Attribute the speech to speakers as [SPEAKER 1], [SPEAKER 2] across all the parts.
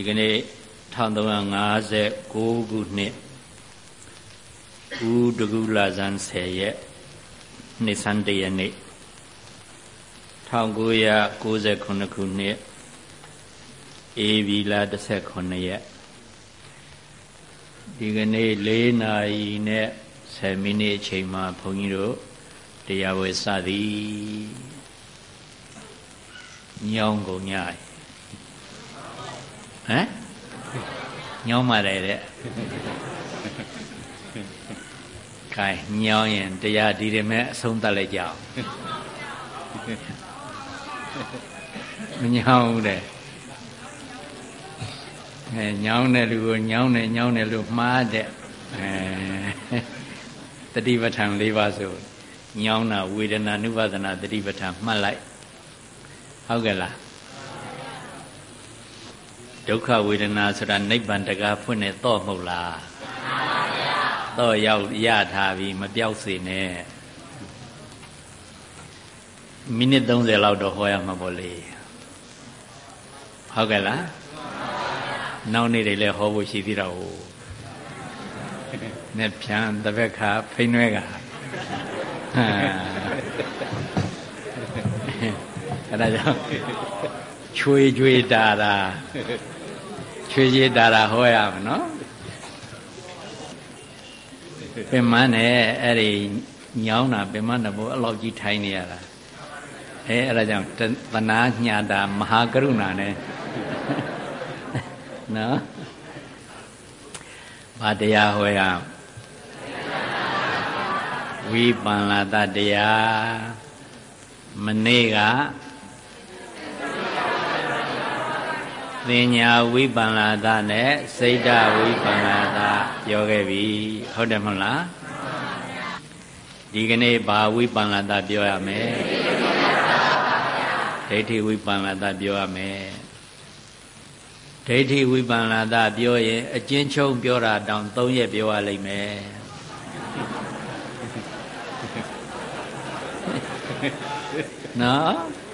[SPEAKER 1] ဒီကနေ့1359ခုနှစ်ဦးတကူလာဇန်10ရက်နှစ်ဆန်းတရက်နေ့1998ခုနှစ်ဧပြီလ18ရက်ဒီကနေ့4နာရီနဲ့10မိနစ်အချိန်မှာဘုန်းကြီးတို့တရားဝဲစသည်ညောင်းကုန်ည ဟမ်ညောင်းပါတယ်တဲ့ခိုင်ညောင်းရင်တရားဒီရမဲ့အဆုံးသတ်လိုက်ကြအောင်မညောင်းဘူးတဲ့အဲညောင်းတဲ့လူကိုညောင်းတယ်ညောင်းတယ်လို့မှားတဲ့အဲတတိပဋ္ဌာန်၄ပါးဆိုညောင်းတာဝေဒနာနုပါဒနာတတိပဋ္ဌာန်မှတ်လိုက်ဟုတ်ကဲ့လား ဒုက္ခဝေဒနာဆိုတာနိဗ္ဗာန်တကားဖွင့်နေတော့မဟုတ်လားတော့ရောက်ရထားပြီမပြောက်စေနဲ့မိနစ်30လောက်တော့ဟောရမှာပေါ့လေဟုတ်ကဲ့လားနောက်နေ့တွေလည်းဟောဖို့ရှိသေးတော့နဲ့ဖြန်းတပက်ခါဖိနှွဲကအဲ့ဒါကြောင့်ချွေချွေတာတာ ချွေချွေတာတာဟောရမှာနော်ပင်မနဲ့အဲ့ဒီညောင်းတာပင်မနဲ့ဘို့အလောက်ကြီးထိုင်နေရတာအဲအဲ့ဒါကြောင့်တနာညတာမဟာကရုဏာနဲ့နော်ဘာတရားဟောရဝိပန္လာတတရားမနေ့က သင်ညာဝိပန္လာသနဲ့စိတ်တဝိပန္လာသပြောခဲ့ပြီဟုတ်တယ်မဟုတ်လားဒီကနေ့ဘာဝိပန္လာသပြောရမလဲဒိဋ္ဌိဝိပန္လာသပြောရမယ်ဒိဋ္ဌိဝိပန္လာသပြောရင်အကျဉ်းချုပ်ပြောတာတောင်၃ရက်ပြောရလိမ့်မယ်နော်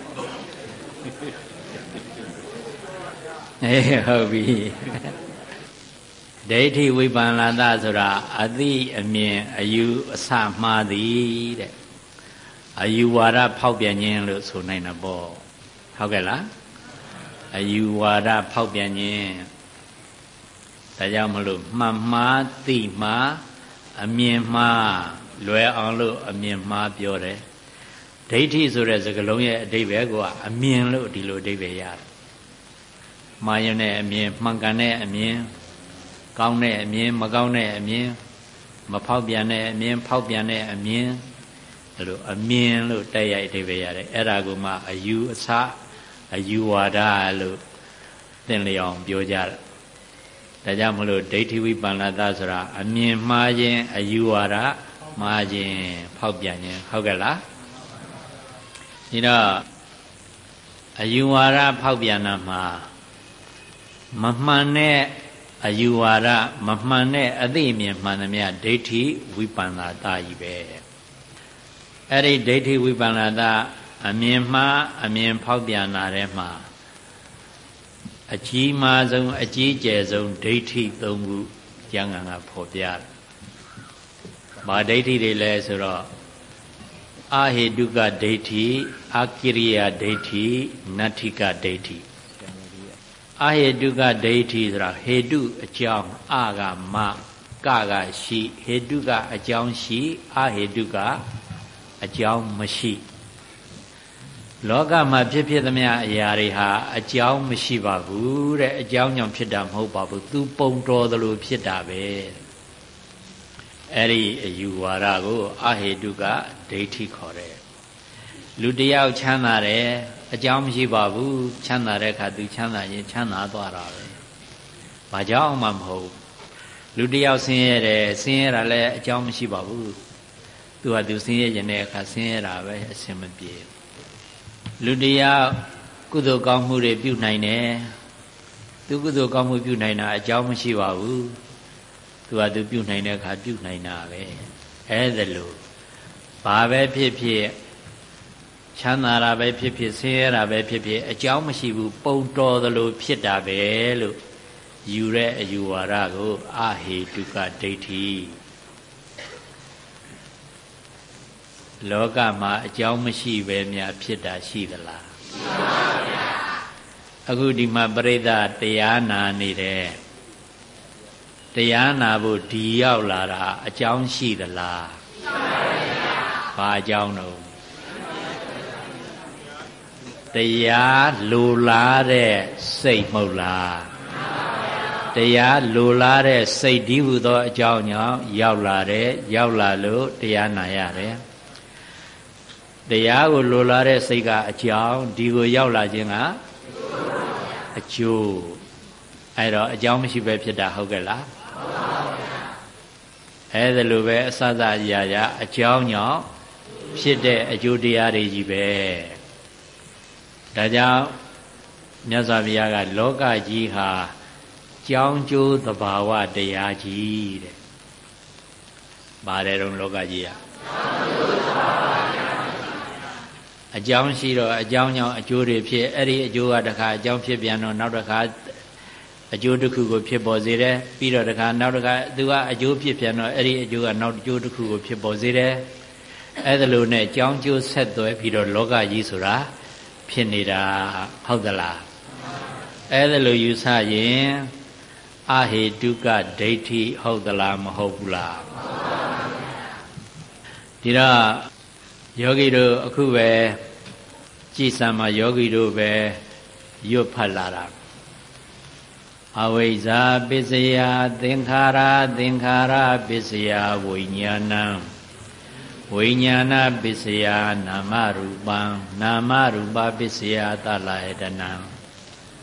[SPEAKER 1] အေးဟုတ်ပြီဒိဋ္ဌိဝိပန္လာသဆိုတာအသိအမြင်အယူအဆမှားသည်တဲ့အယူဝါဒဖောက်ပြန်ခြင်းလို့ဆိုနိုင်တာပေါ့ဟုတ်ကဲ့လားအယူဝါဒဖောက်ပြန်ခြင်းဒါကြောင့်မလို့မှန်မှားသိမှားအမြင်မှားလွယ်အောင်လို့အမြင်မှားပြောတယ်ဒိဋ္ဌိဆိုတဲ့စကားလုံးရဲ့အဓိပ္ပာယ်ကအမြင်လို့ဒီလိုအဓိပ္ပာယ်ရတယ် မှားရင်တဲ့အမြင်မှန်ကန်တဲ့အမြင်ကောင်းတဲ့အမြင်မကောင်းတဲ့အမြင်မဖောက်ပြန်တဲ့အမြင်ဖောက်ပြန်တဲ့အမြင်ဒါလိုအမြင်လို့တက်ရိုက်အဓိပ္ပာယ်ရတယ်အဲ့ဒါကိုမှအယူအဆအယူဝါဒလို့သင်လျောင်ပြောကြတယ်ဒါကြောင့်မလို့ဒိဋ္ဌိဝိပန္နတဆိုတာအမြင်မှားခြင်းအယူဝါဒမှားခြင်းဖောက်ပြန်ခြင်းဟုတ်ကဲ့လားဒီတော့အယူဝါဒဖောက်ပြန်တာမှာ မမှန်တဲ့အယူဝါဒမမှန်တဲ့အသိအမြင်မှန်သမျှဒိဋ္ဌိဝိပန္နာတကြီးပဲအဲ့ဒီဒိဋ္ဌိဝိပန္နာတအမြင်မှားအမြင်ဖောက်ပြန်တာထဲမှာအကြီးမားဆုံးအကြီးကျယ်ဆုံးဒိဋ္ဌိ၃ခုကျမ်းဂန်ကဖော်ပြတယ်။ဘာဒိဋ္ဌိတွေလဲဆိုတော့အာဟေတုကဒိဋ္ဌိအာကိရိယာဒိဋ္ဌိနတ္ထိကဒိဋ္ဌိ အာဟေတုကဒိဋ္ဌိဆိုတာဟေတုအကြောင်းအာကမကကရှိဟေတုကအကြောင်းရှိအာဟေတုကအကြောင်းမရှိလောကမှာဖြစ်ဖြစ်သမျှအရာတွေဟာအကြောင်းမရှိပါဘူးတဲ့အကြောင်းကြောင့်ဖြစ်တာမဟုတ်ပါဘူးသူပုံတော်သလိုဖြစ်တာပဲအဲ့ဒီအယူဝါဒကိုအဟေတုကဒိဋ္ဌိခေါ်တယ်လူတယောက်ချမ်းသာတယ် အကြောင်းမရှိပါဘူးချမ်းသာတဲ့အခါသူချမ်းသာရင်ချမ်းသာသွားတာပဲဘာကြောင့်မှမဟုတ်လူတယောက်ဆင်းရဲတယ်ဆင်းရဲတာလည်းအကြောင်းမရှိပါဘူးသူကသူဆင်းရဲခြင်းတဲ့အခါဆင်းရဲတာပဲအဆင်မပြေလူတယောက်ကုသိုလ်ကောင်းမှုတွေပြုနိုင်တယ်သူကုသိုလ်ကောင်းမှုပြုနိုင်တာအကြောင်းမရှိပါဘူးသူကသူပြုနိုင်တဲ့အခါပြုနိုင်တာပဲအဲ့ဒါလို့ဘာပဲဖြစ်ဖြစ် ချမ်းသာတာပဲဖြစ်ဖြစ်ဆင်းရဲတာပဲဖြစ်ဖြစ်အကြောင်းမရှိဘူးပုံတော်သလိုဖြစ်တာပဲလို့ယူတဲ့အယူဝါဒကိုအဟေတုကဒိဋ္ဌိလောကမှာအကြောင်းမရှိပဲများဖြစ်တာရှိသလားရှိပါဗျာအခုဒီမှာပြိဿတရားနာနေတယ်တရားနာဖို့ဒီရောက်လာတာအကြောင်းရှိသလားရှိပါဗျာဘာအကြောင်းတော့ တရားလိုလားတဲ့စိတ်မဟုတ်လားတရားလိုလားတဲ့စိတ်ဒီဟုသောအကြောင်းကြောင့်ရောက်လာတယ်ရောက်လာလို့တရားနာရတယ်တရားကိုလိုလားတဲ့စိတ်ကအကြောင်းဒီကိုရောက်လာခြင်းကအကျိုးအဲ့တော့အကြောင်းမရှိပဲဖြစ်တာဟုတ်ကဲ့လားအဲ့ဒါလိုပဲအစစအရာရာအကြောင်းကြောင့်ဖြစ်တဲ့အကျိုးတရားတွေကြီးပဲ ဒါကြောင့်မြတ်စွာဘုရားကလောကကြီးဟာကြောင်းကျိုးသဘာဝတရားကြီးတဲ့။ပါတယ်တော့လောကကြီးကအကြောင်းရှိတော့အကြောင်းကြောင့်အကျိုးတွေဖြစ်အဲ့ဒီအကျိုးကတခါအကြောင်းဖြစ်ပြန်တော့နောက်တခါအကျိုးတစ်ခုကိုဖြစ်ပေါ်စေတယ်ပြီးတော့တခါနောက်တခါသူကအကျိုးဖြစ်ပြန်တော့အဲ့ဒီအကျိုးကနောက်အကျိုးတစ်ခုကိုဖြစ်ပေါ်စေတယ်အဲ့ဒါလိုနဲ့ကြောင်းကျိုးဆက်သွဲပြီးတော့လောကကြီးဆိုတာ ဖြစ်နေတာဟုတ်သလားအဲ့ဒါလိုယူဆရင်အဟေတုကဒိဋ္ဌိဟုတ်သလားမဟုတ်ဘူးလားဒီတော့ယောဂီတို့အခုပဲကြည်စံမှာယောဂီတို့ပဲရွတ်ဖတ်လာတာအဝိဇ္ဇာပစ္စယသင်္ခါရသင်္ခါရပစ္စယဝိညာဏံ ဝိညာဏပစ္စယနာမရူပံနာမရူပပစ္စယသလယတနံ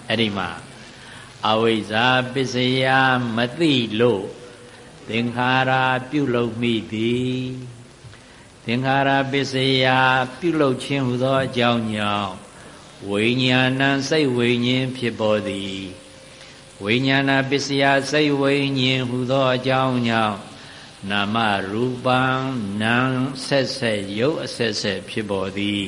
[SPEAKER 1] အဲ့ဒီမှာအဝိဇ္ဇာပစ္စယမသိလို့သင်္ခါရပြုလုပ်မိသည်သင်္ခါရပစ္စယပြုလုပ်ခြင်းဟူသောအကြောင်းကြောင့်ဝိညာဏစိတ်ဝိညာဉ်ဖြစ်ပေါ်သည်ဝိညာဏပစ္စယစိတ်ဝိညာဉ်ဟူသောအကြောင်းကြောင့် နာမရူပံနာဆက်ဆက်ရုပ်အဆက်ဆက်ဖြစ်ပေါ်သည်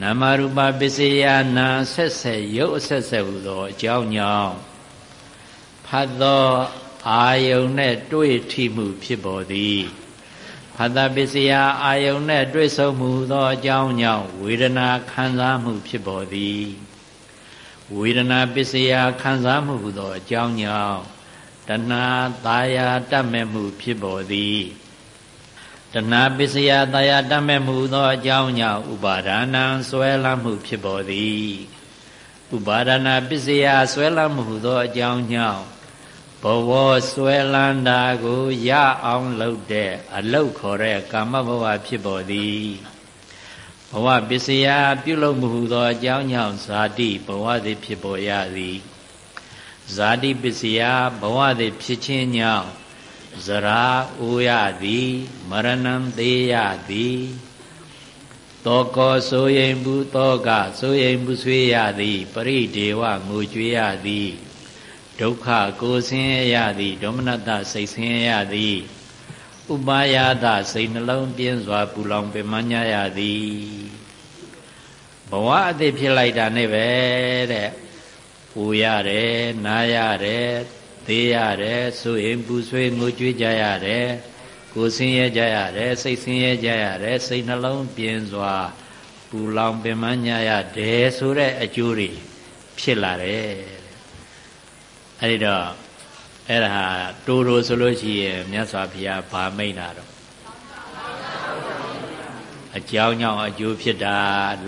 [SPEAKER 1] နာမရူပပစ္စယနာဆက်ဆက်ရုပ်အဆက်ဆက်ဟူသောအကြောင်းကြောင့်ဖတ်သောအာယုန်နဲ့တွေ့ထိမှုဖြစ်ပေါ်သည်ဖတ်တာပစ္စယအာယုန်နဲ့တွေ့ဆုံမှုသောအကြောင်းကြောင့်ဝေဒနာခံစားမှုဖြစ်ပေါ်သည်ဝေဒနာပစ္စယခံစားမှုဟူသောအကြောင်းကြောင့် တဏှာသာယာတတ်မဲ့မှုဖြစ်ပေါ်သည်တဏှာပစ္စယသာယာတတ်မဲ့မှုသောအကြောင်းကြောင့်ဥပါဒနာဆွဲလမ်းမှုဖြစ်ပေါ်သည်ဥပါဒနာပစ္စယဆွဲလမ်းမှုသောအကြောင်းကြောင့်ဘဝဆွဲလန်းတာကိုရအောင်လုပ်တဲ့အလုတ်ခေါ်တဲ့ကာမဘဝဖြစ်ပေါ်သည်ဘဝပစ္စယပြုလုပ်မှုသောအကြောင်းကြောင့်ဇာတိဘဝသည်ဖြစ်ပေါ်ရသည် ဇာတိပစ္စယဘဝသည်ဖြစ်ခြင်းကြောင့်ဇရာအိုရသည်မရဏံသေးရသည်တောကောဆိုရင်ဘူးတောကဆိုရင်ဘူးဆွေးရသည်ပရိဒေဝငိုကြွေးရသည်ဒုက္ခကိုဆင်းရဲရသည်ဒေါမနတစိတ်ဆင်းရဲရသည်ဥပါယတစိတ်နှလုံးပြင်းစွာပူလောင်ပင်မညာရသည်ဘဝအသေးဖြစ်လိုက်တာနဲ့ပဲတဲ့ ပူရတယ်နားရတယ်သေးရတယ်ဆိုရင်ပူဆွေးငိုကြွေးကြရတယ်ကိုယ်ဆင်းရဲကြရတယ်စိတ်ဆင်းရဲကြရတယ်စိတ်နှလုံးပြင်းစွာပူလောင်ပင်မညာရတယ်ဆိုတဲ့အကျိုးတွေဖြစ်လာတယ်အဲ့ဒီတော့အဲ့ဒါဟာတိုးတိုးဆိုလို့ရှိရင်မြတ်စွာဘုရားဗာမိတ်တာတော့ အကြောင်းကြောင့်အကျိုးဖြစ်တာ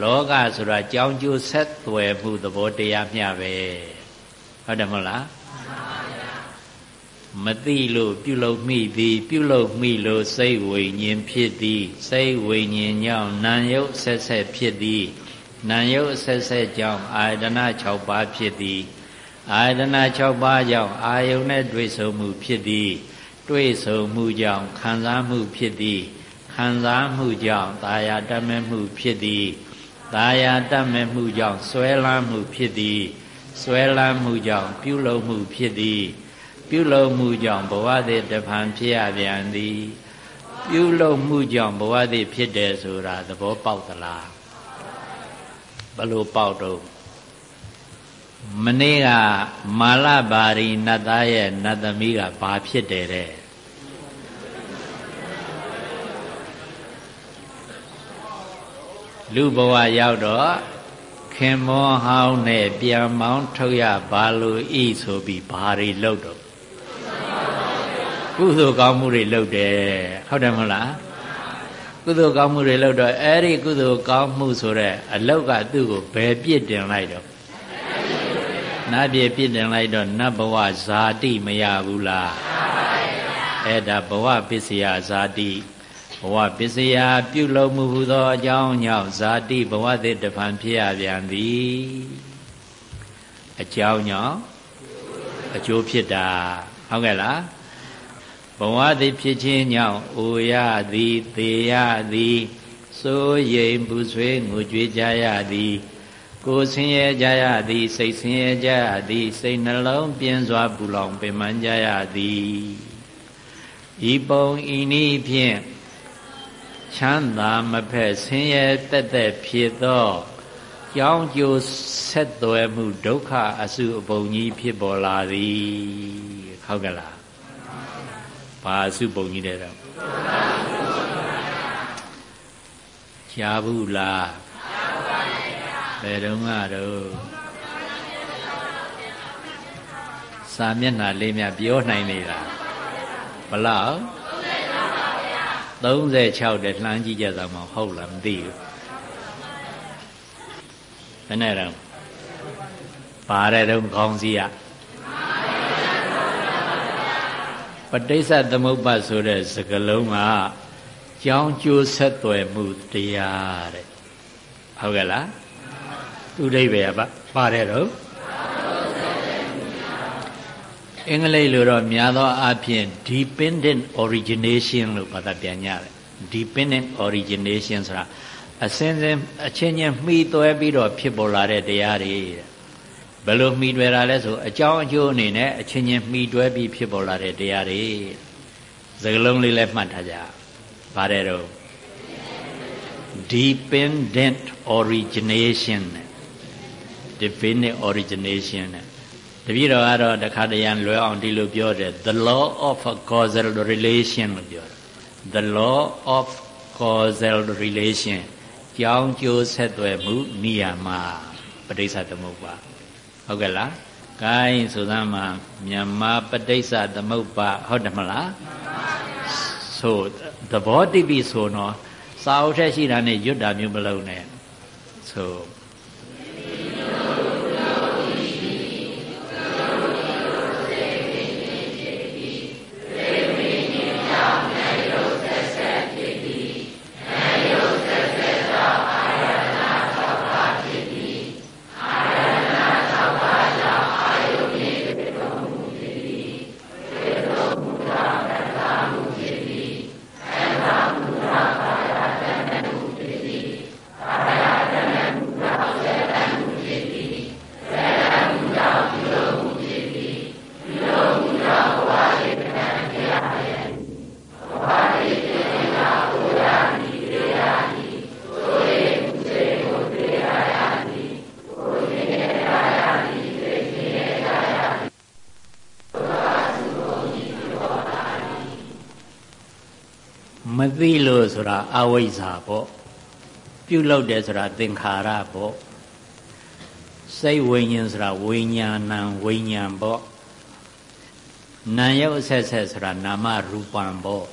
[SPEAKER 1] လောကဆိုတာအကြောင်းကျိုးဆက်သွယ်မှုသဘောတရားမျှပဲဟုတ်တယ်မဟုတ်လားမသိလို့ပြုလုပ်မိသည် ပြုလုပ်မိလို့စိတ်ဝိညာဉ်ဖြစ်သည်စိတ်ဝိညာဉ်ကြောင့်နာယုတ်ဆက်ဆက်ဖြစ်သည်နာယုတ်ဆက်ဆက်ကြောင့်အာယတနာ6ပါးဖြစ်သည်အာယတနာ6ပါးကြောင့်အာယုန်နဲ့တွေ့ဆုံမှုဖြစ်သည် တွေ့ဆုံမှုကြောင့်ခံစားမှုဖြစ်သည် ခံစားမှုကြောင့်တာယာတတ်မဲ့မှုဖြစ်သည်တာယာတတ်မဲ့မှုကြောင့်ဆွဲလန်းမှုဖြစ်သည်ဆွဲလန်းမှုကြောင့်ပြုလုပ်မှုဖြစ်သည် ပြုလုပ်မှုကြောင့်ဘဝသည်တဖန်ဖြစ်ရပြန်သည် ပြုလုပ်မှုကြောင့်ဘဝသည်ဖြစ်တယ်ဆိုတာသဘောပေါက်သလားဘလို့ပေါက်တော့မနေ့ကမာလဘာရီနတ်သားရဲ့နတ်သမီးကဘာဖြစ်တယ်တဲ့ လူဘဝရောက်တော့ခင်မောဟောင်းနဲ့ပြန်မောင်းထုတ်ရဘာလို့ဤဆိုပြီးဘာတွေလုပ်တော့ကုသိုလ်ကောင်းမှုတွေလုပ်တယ်ဟုတ်တယ်မဟုတ်လားကုသိုလ်ကောင်းမှုတွေလုပ်တော့အဲ့ဒီကုသိုလ်ကောင်းမှုဆိုတဲ့အလောက်ကသူ့ကိုဘယ်ပြစ်တင်လိုက်တော့နတ်ပြည်ပြစ်တင်လိုက်တော့နတ်ဘဝဇာတိမရဘူးလားအဲ့ဒါဘဝပစ္စယဇာတိ ဘဝပစ္စယပြုလုပ်မှုဟူသောအကြောင်းကြောင့်ဇာတိဘဝသစ်တဖန်ဖြစ်ရပြန်သည်အကြောင်းကြောင့်အကျိုးဖြစ်တာဟုတ်ကဲ့လားဘဝသည်ဖြစ်ခြင်းကြောင့်အိုရသည်သေရသည်စိုးရိမ်ပူဆွေးငိုကြွေးကြရသည် ကိုယ်ဆင်းရဲကြရသည် စိတ်ဆင်းရဲကြရသည် စိတ်နှလုံးပြင်းစွာပူလောင်ပင်ပန်းကြရသည်ဤပုံဤနည်းဖြင့် ချမ်းသာမဖက်ဆင်းရဲတက်တက်ဖြစ်သောကြောင်းကျိုးဆက်သွယ်မှုဒုက္ခအစုအပုံကြီးဖြစ်ပေါ်လာသည်ဟုတ်ကဲ့လားဘာအစုပုံကြီးတဲ့တော့ရှားဘူးလားဘယ်တော့ကတော့စာမျက်နှာလေးများပြောနိုင်နေတာဘလောက် 36တဲ့လှမ်းကြည့်ကြတာမှဟုတ်လားမသိဘူးဘယ်နဲ့တော့ပါတဲ့တော့ခေါင်းစည်းရပဋိစ္စသမုပ္ပါဆိုတဲ့စကလုံးကကြောင်းကျိုးဆက်သွယ်မှုတရားတဲ့ဟုတ်ကဲ့လားသူအိဗေကပါတယ်တော့ အင်္ဂလိပ်လိုတော့များသောအားဖြင့် dependent origination လို့ဘာသာပြန်ကြတယ် dependent origination ဆိုတာအစင်းစင်းအချင်းချင်းမှီသွဲပြီးတော့ဖြစ်ပေါ်လာတဲ့တရားတွေဘယ်လိုမှီတွယ်တာလဲဆိုအကြောင်းအကျိုးအနေနဲ့အချင်းချင်းမှီတွဲပြီးဖြစ်ပေါ်လာတဲ့တရားတွေစကလုံးလေးလည်းမှတ်ထားကြပါတယ်တော့ dependent origination dependent origination တပည့်တော်ကတော့တခါတရံလွယ်အောင်ဒီလိုပြောတယ် the law of causal relation လို့ပြောတယ် the law of causal relation ကြောင်းကျိုးဆက်သွယ်မှုနိယာမပဋိစ္စသမုပ္ပါဟုတ်ကဲ့လားဂိုင်းဆိုသမှာမြန်မာပဋိစ္စသမုပ္ပါဟုတ်တယ်မလားဆိုသဘောတိပြီဆိုတော့စာအုပ်ထက်ရှိတာနဲ့ရွတ်တာမျိုးမလုပ်နဲ့ဆို အဝိဇ္ဇာပေါ့ပြုလုပ်တယ်ဆိုတာသင်္ခါရပေါ့စိတ်ဝိညာဉ်ဆိုတာဝိညာဏံဝိညာဉ်ပေါ့နာယုတ်အဆက်ဆက်ဆိုတာနာမရူပံပေါ့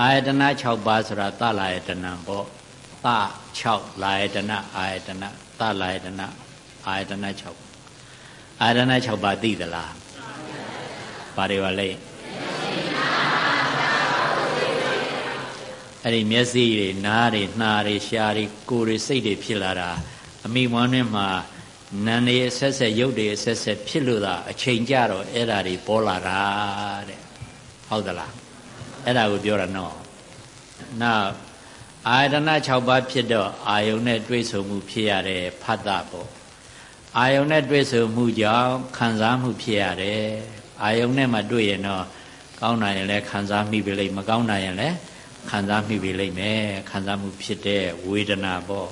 [SPEAKER 1] အာယတနာ6ပါးဆိုတာသလာယတနာပေါ့သ6လာယတနာအာယတနာသလာယတနာအာယတနာ6အာယတနာ6ပါးသိသလားဘာတွေပါလဲ အဲ့ဒီမျက်စိတွေနားတွေနှာတွေရှားတွေကိုယ်တွေစိတ်တွေဖြစ်လာတာအမိမွန်းနဲ့မှာနာနေအဆက်ဆက်ရုပ်တွေအဆက်ဆက်ဖြစ်လို့သာအချိန်ကြတော့အဲ့ဓာတွေပေါ်လာတာတဲ့ဟုတ်သလားအဲ့ဒါကိုပြောတာနော်နောက်အာယတနာ6ပါးဖြစ်တော့အာယုန်နဲ့တွေ့ဆုံမှုဖြစ်ရတဲ့ဖတ်တာပေါ့အာယုန်နဲ့တွေ့ဆုံမှုကြောင့်ခံစားမှုဖြစ်ရတယ်အာယုန်နဲ့မှတွေ့ရင်တော့ကောင်းနိုင်ရင်လည်းခံစားမိပြီလိမ့်မကောင်းနိုင်ရင်လည်း ခံစားမိပြီလိမ့်မယ်ခံစားမှုဖြစ်တဲ့ဝေဒနာပေါ့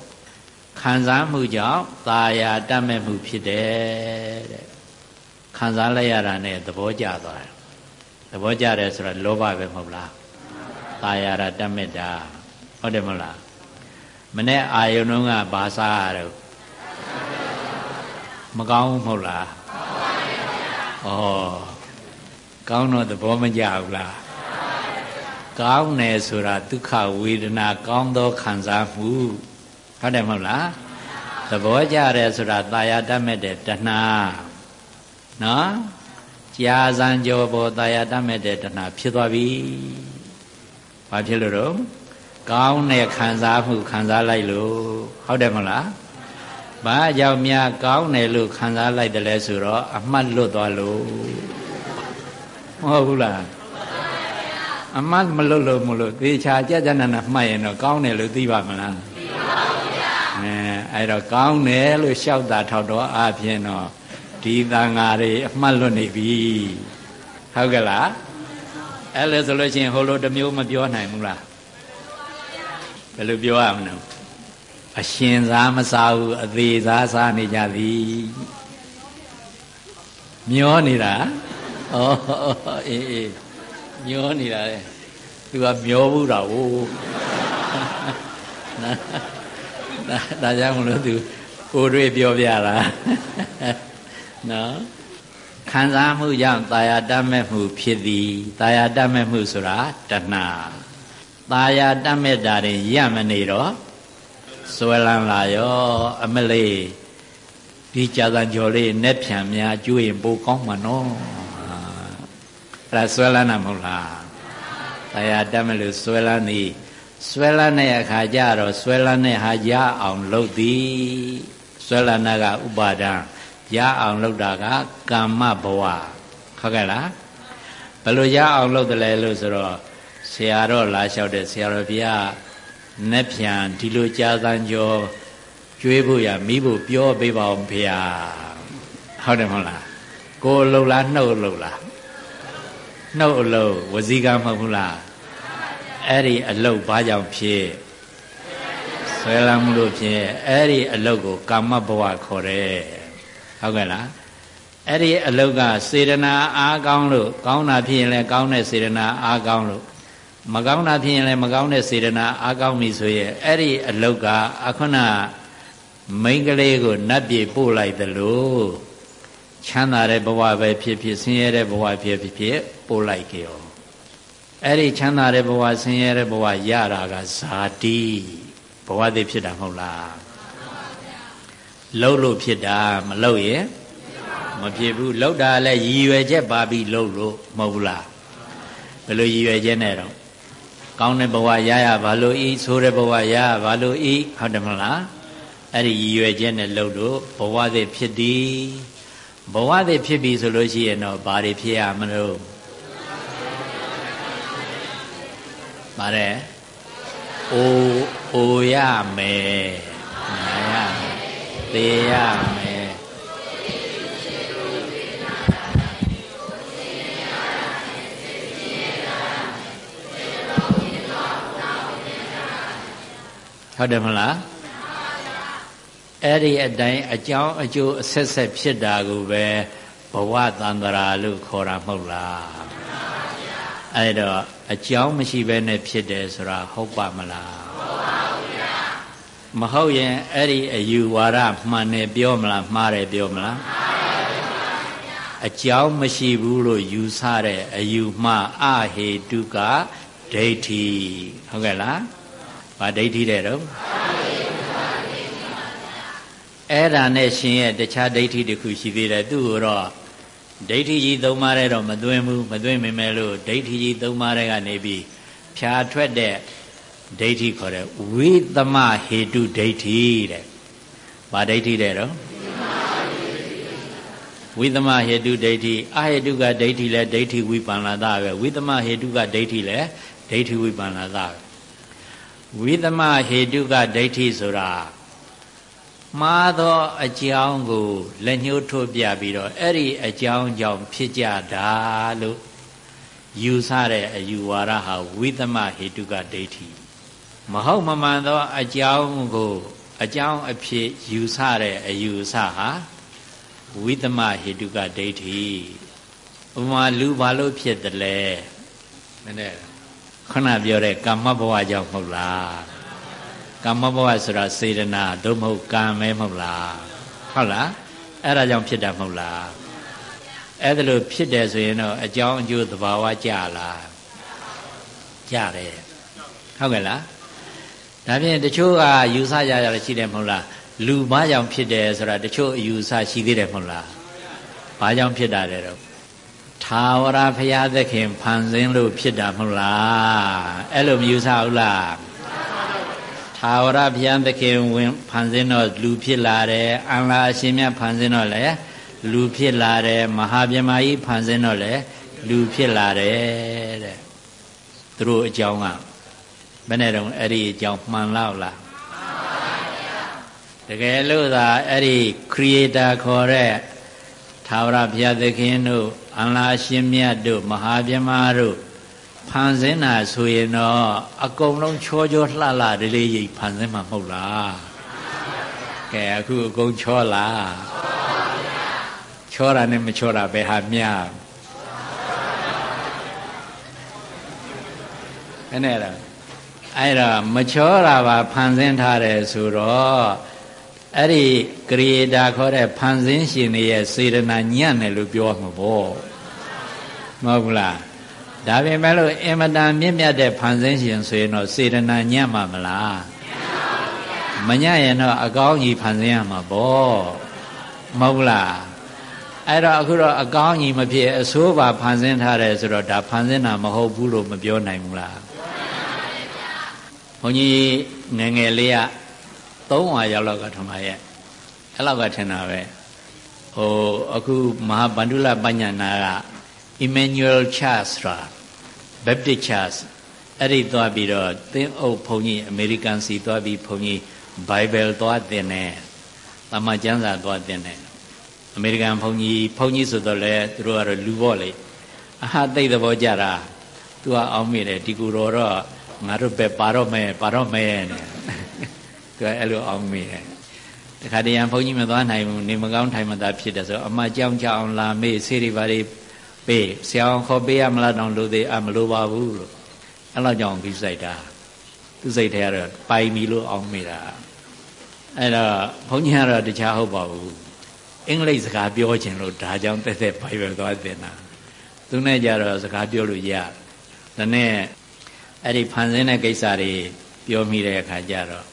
[SPEAKER 1] ခ ခံစားမှုကြောင့်ตาယာတတ်မဲ့မှုဖြစ်တယ်တဲ့ခံစားလိုက်ရတာနဲ့သဘောကျသွားတယ်သဘောကျတယ်ဆိုတော့လောဘပဲမဟုတ်လားตาယာရတတ်မဲ့တာဟုတ်တယ်မဟုတ်လားမနေ့အာယုံတော့ကဘာစားရတော့မကောင်းဘူးမဟုတ်လားဩကောင်းတော့သဘောမကျဘူးလား ကောင်းတယ်ဆိုတာဒုက္ခဝေဒနာကောင်းသောခံစားမှုဟုတ်တယ်မဟုတ်လားသဘောကျတယ်ဆိုတာตายတတ်မဲ့တဲ့တဏှာနော်ကြာစံကြောပေါ်ตายတတ်မဲ့တဲ့တဏှာဖြစ်သွားပြီဘာဖြစ်လို့တော့ကောင်းတဲ့ခံစားမှုခံစားလိုက်လို့ဟုတ်တယ်မဟုတ်လားဘာကြောင့်များကောင်းတယ်လို့ခံစားလိုက်တယ်လဲဆိုတော့အမှတ်လွတ်သွားလို့မဟုတ်ဘူးလား အမှတ်မလွတ်လို့မလို့သေချာကြကြနာနာမှတ်ရင်တော့ကောင်းတယ်လို့သိပါမလားသိပါဘူးဗျာအဲအဲ့တော့ကောင်းတယ်လို့လျှောက်တာထောက်တော့အပြင်တော့ဒီသံဃာတွေအမှတ်လွတ်နေပြီဟုတ်ကဲ့လားအဲ့လိုဆိုလို့ရှိရင်ဟိုလိုတစ်မျိုးမပြောနိုင်ဘူးလားဘယ်လိုပြောရမလဲအရှင်စားမစားဘူးအသေးစားစားနေကြသည်မျောနေတာဩအေးအေး မျောနေတာလေသူကမျောဘူးတာဟုတ်ဒါကြောင့်မလို့သူကိုတွေ့ပြောပြတာနော်ခံစားမှုကြောင့်တာယာတတ်မဲ့မှုဖြစ်သည်တာယာတတ်မဲ့မှုဆိုတာတဏှာတာယာတတ်မဲ့တာတွေရမနေတော့စွဲလန်းလာရောအမလေးဒီကြာစံကျော်လေးနဲ့ဖြံများကျွေးရင်ပိုကောင်းမှာနော် အဲ့ဒါစွဲလန်းတာမဟုတ်လားတရားတတ်မလို့စွဲလန်းသည်စွဲလန်းတဲ့အခါကျတော့စွဲလန်းတဲ့ဟာရအောင်လုပ်သည်စွဲလန်းတာကဥပါဒံရအောင်လုပ်တာကကာမဘဝဟုတ်ကဲ့လားဘယ်လိုရအောင်လုပ်တယ်လဲလို့ဆိုတော့ဆရာတော်လာလျှောက်တဲ့ဆရာတော်ဘုရားနက်ဖြန်ဒီလိုကြာသံကျော်ကျွေးဖို့ရမိဖို့ပြောပေးပါအောင်ဖေဟာဟုတ်တယ်မဟုတ်လားကိုလှုပ်လားနှုတ်လှုပ်လား နှုတ်အလုပ်ဝစီကမဟုတ်ဘူးလားအဲ့ဒီအလုပ်ဘာကြောင့်ဖြစ်ဆွဲလမ်းမှုလို့ဖြစ်အဲ့ဒီအလုပ်ကိုကာမဘဝခေါ်တယ်ဟုတ်ကဲ့လားအဲ့ဒီအလုပ်ကစေတနာအားကောင်းလို့ကောင်းတာဖြစ်ရင်လည်းကောင်းတဲ့စေတနာအားကောင်းလို့မကောင်းတာဖြစ်ရင်လည်းမကောင်းတဲ့စေတနာအားကောင်းပြီဆိုရင်အဲ့ဒီအလုတ်ကအခုနမိန်းကလေးကိုနတ်ပြေပို့လိုက်သလို ချမ်းသာတဲ့ဘဝပဲဖြစ်ဖြစ်ဆင်းရဲတဲ့ဘဝဖြစ်ဖြစ်ဖြစ်ပို့လိုက်ကြရောအဲ့ဒီချမ်းသာတဲ့ဘဝဆင်းရဲတဲ့ဘဝရတာကဇာတိဘဝတည်ဖြစ်တာမဟုတ်လားလှုပ်လို့ဖြစ်တာမလှုပ်ရင်မဖြစ်ဘူးလှုပ်တာလည်းရည်ရွယ်ချက်ပါပြီးလှုပ်လို့မဟုတ်ဘူးလားဘယ်လိုရည်ရွယ်ချက်နဲ့တော့ကောင်းတဲ့ဘဝရရဘာလို့ဤဆိုးတဲ့ဘဝရရဘာလို့ဤဟုတ်တယ်မလားအဲ့ဒီရည်ရွယ်ချက်နဲ့လှုပ်လို့ဘဝသည်ဖြစ်သည် ဘဝသည်ဖြစ်ပြီဆိုလို့ရှိရင်တော့ဘာတွေဖြစ်ရမလို့ပါတယ်အိုအိုရမယ်နာရမယ်သေရမယ်ဟုတ်တယ်မလား အဲ့ဒီအတိုင်းအကြောင်းအကျိုးအဆက်ဆက်ဖြစ်တာကိုပဲဘဝတန္တရာလို့ခေါ်တာမဟုတ်လားအဲ့တော့အကြောင်းမရှိဘဲနဲ့ဖြစ်တယ်ဆိုတာဟုတ်ပါမလားဟုတ်ပါဘူးဗျာမဟုတ်ရင်အဲ့ဒီအယူဝါဒမှန်တယ်ပြောမလားမှားတယ်ပြောမလားမှားတယ်ပါဗျာအကြောင်းမရှိဘူးလို့ယူဆတဲ့အယူမှားအဟေတုကဒိဋ္ဌိဟုတ်ကဲ့လားဗာဒိဋ္ဌိတဲ့တော့ အဲ့ဒါနဲ့ရှင်ရဲ့တခြားဒိဋ္ဌိတစ်ခုရှိသေးတယ်သူ့ကိုတော့ဒိဋ္ဌိကြီးသုံးပါးတဲ့တော့မသွင်းဘူးမသွင်းမိမယ်လို့ဒိဋ္ဌိကြီးသုံးပါးတဲ့ကနေပြီးဖြာထွက်တဲ့ဒိဋ္ဌိခေါ်တဲ့ဝိသမဟေတုဒိဋ္ဌိတဲ့။ဘာဒိဋ္ဌိတဲ့တော့ဝိသမဟေတုဒိဋ္ဌိအဟေတုကဒိဋ္ဌိလဲဒိဋ္ဌိဝိပန္နတာပဲဝိသမဟေတုကဒိဋ္ဌိလဲဒိဋ္ဌိဝိပန္နတာပဲဝိသမဟေတုကဒိဋ္ဌိဆိုတာ မှားသောအကြောင်းကိုလက်ညှိုးထိုးပြပြီးတော့အဲ့ဒီအကြောင်းကြောင့်ဖြစ်ကြတာလို့ယူဆတဲ့အယူဝါဒဟာဝိသမဟေတုကဒိဋ္ဌိမဟုတ်မမှန်သောအကြောင်းကိုအကြောင်းအဖြစ်ယူဆတဲ့အယူဆဟာဝိသမဟေတုကဒိဋ္ဌိဥပမာလူဘာလို့ဖြစ်တယ်လဲနည်းနည်းခဏပြောတဲ့ကာမဘဝကြောင့်မဟုတ်လား ကာမဘဝဆိုတာစေတနာသို့မဟုတ်ကံမဲမဟုတ်လားဟုတ်လားအဲ့ဒါကြောင့်ဖြစ်တာမဟုတ်လားအဲ့ဒါလို့ဖြစ်တယ်ဆိုရင်တော့အကြောင်းအကျိုးသဘာဝကြလားကြတယ်ဟုတ်ကဲ့လားဒါဖြင့်တချို့ကယူဆကြရရှိတယ်မဟုတ်လားလူဘာကြောင့်ဖြစ်တယ်ဆိုတာတချို့အယူဆရှိသေးတယ်မဟုတ်လားဘာကြောင့်ဖြစ်တာလဲတော့ထာဝရဘုရားသခင် ဖန်ဆင်းလို့ဖြစ်တာမဟုတ်လားအဲ့လိုမယူဆဘူးလား ထာဝရဘုရားသခင်ဝင်ဖန်ဆင်းတော့လူဖြစ်လာတယ်အင်္လာအရှင်မြတ်ဖန်ဆင်းတော့လေလူဖြစ်လာတယ်မဟာပြမကြီးဖန်ဆင်းတော့လေလူဖြစ်လာတယ်တဲ့သူတို့အကြောင်းကဘယ်နဲ့တော့အဲ့ဒီအကြောင်းမှန်လောက်လားတကယ်လို့သာအဲ့ဒီ creator ခေါ်တဲ့သာဝရဘုရားသခင်တို့အင်္လာရှင်မြတ်တို့မဟာပြမတို့ ဖန်ဆင်းတာဆိုရင်တော့အကုန်လုံးချောချောလှလှလေးလေးရိပ်ဖန်ဆင်းမှာမဟုတ်လားကဲအခုအကုန်ချောလားချောတာနဲ့မချောတာပဲဟာမြအဲ့နဲ့လားအဲ့တော့မချောတာပါဖန်ဆင်းထားတယ်ဆိုတော့အဲ့ဒီကရိယေတာခေါ်တဲ့ဖန်ဆင်းရှင်တွေရဲ့စေတနာညံ့တယ်လို့ပြောမှာပေါ့မဟုတ်ဘူးလား ဒါပေမဲ့လို့အင်မတန်မြင့်မြတ်တဲ့ဖန်ဆင်းရှင်ဆိုရင်တော့စေတနာညံ့မှာမလားမညံ့ရင်တော့အကောင်းကြီးဖန်ဆင်းရမှာပေါ့မဟုတ်လားအဲ့တော့အခုတော့အကောင်းကြီးမဖြစ်အဆိုးပါဖန်ဆင်းထားတယ်ဆိုတော့ဒါဖန်ဆင်းတာမဟုတ်ဘူးလို့မပြောနိုင်ဘူးလားဘုန်းကြီးငငယ်လေးက300ရောက်လောက်ကထမရဲ့အဲ့လောက်ကထင်တာပဲဟိုအခုမဟာဗန္ဓုလပညာနာက Emmanuel Charles ရာ Baptist Charles အဲ့ဒီသွားပြီးတော့သင်းအုပ်ဘုန်းကြီးအမေရိကန်စီသွားပြီးဘုန်းကြီး Bible သွားသင်တယ်။တမန်ကျမ်းစာသွားသင်တယ်။အမေရိကန်ဘုန်းကြီးဘုန်းကြီးဆိုတော့လေသူတို့ကတော့လူပေါ့လေ။အဟာသိတဲ့ဘောကြတာ။ तू ကအောင်းမိတယ်ဒီကူတော်တော့ငါတို့ပဲပါတော့မယ်ပါတော့မယ်နဲ့သူကအဲ့လိုအောင်မိတယ်တခါတရံဘုန်းကြီးမသွားနိုင်ဘူးနေမကောင်းထိုင်မသာဖြစ်တယ်ဆိုအမကြောင်းကြအောင်လာမေးဆေးတွေပါတွေ ပေးဆရာအောင်ခေါ်ပေးရမလားတောင်လို့သေးအမလိုပါဘူးလို့အဲ့လောက်ကြောင့်ပြီးစိုက်တာသူစိတ်ထဲကတော့ပိုင်ပြီလို့အောင်မိတာအဲ့တော့ဘုန်းကြီးကတော့တခြားဟုတ်ပါဘူးအင်္ဂလိပ်စကားပြောခြင်းလို့ဒါကြောင့်တက်တက်ဘိုင်ဘယ်သွားတင်တာသူနဲ့ကြတော့စကားပြောလို့ရဒါနဲ့အဲ့ဒီဖန်ဆင်းတဲ့ကိစ္စတွေပြောမိတဲ့အခါကျတော့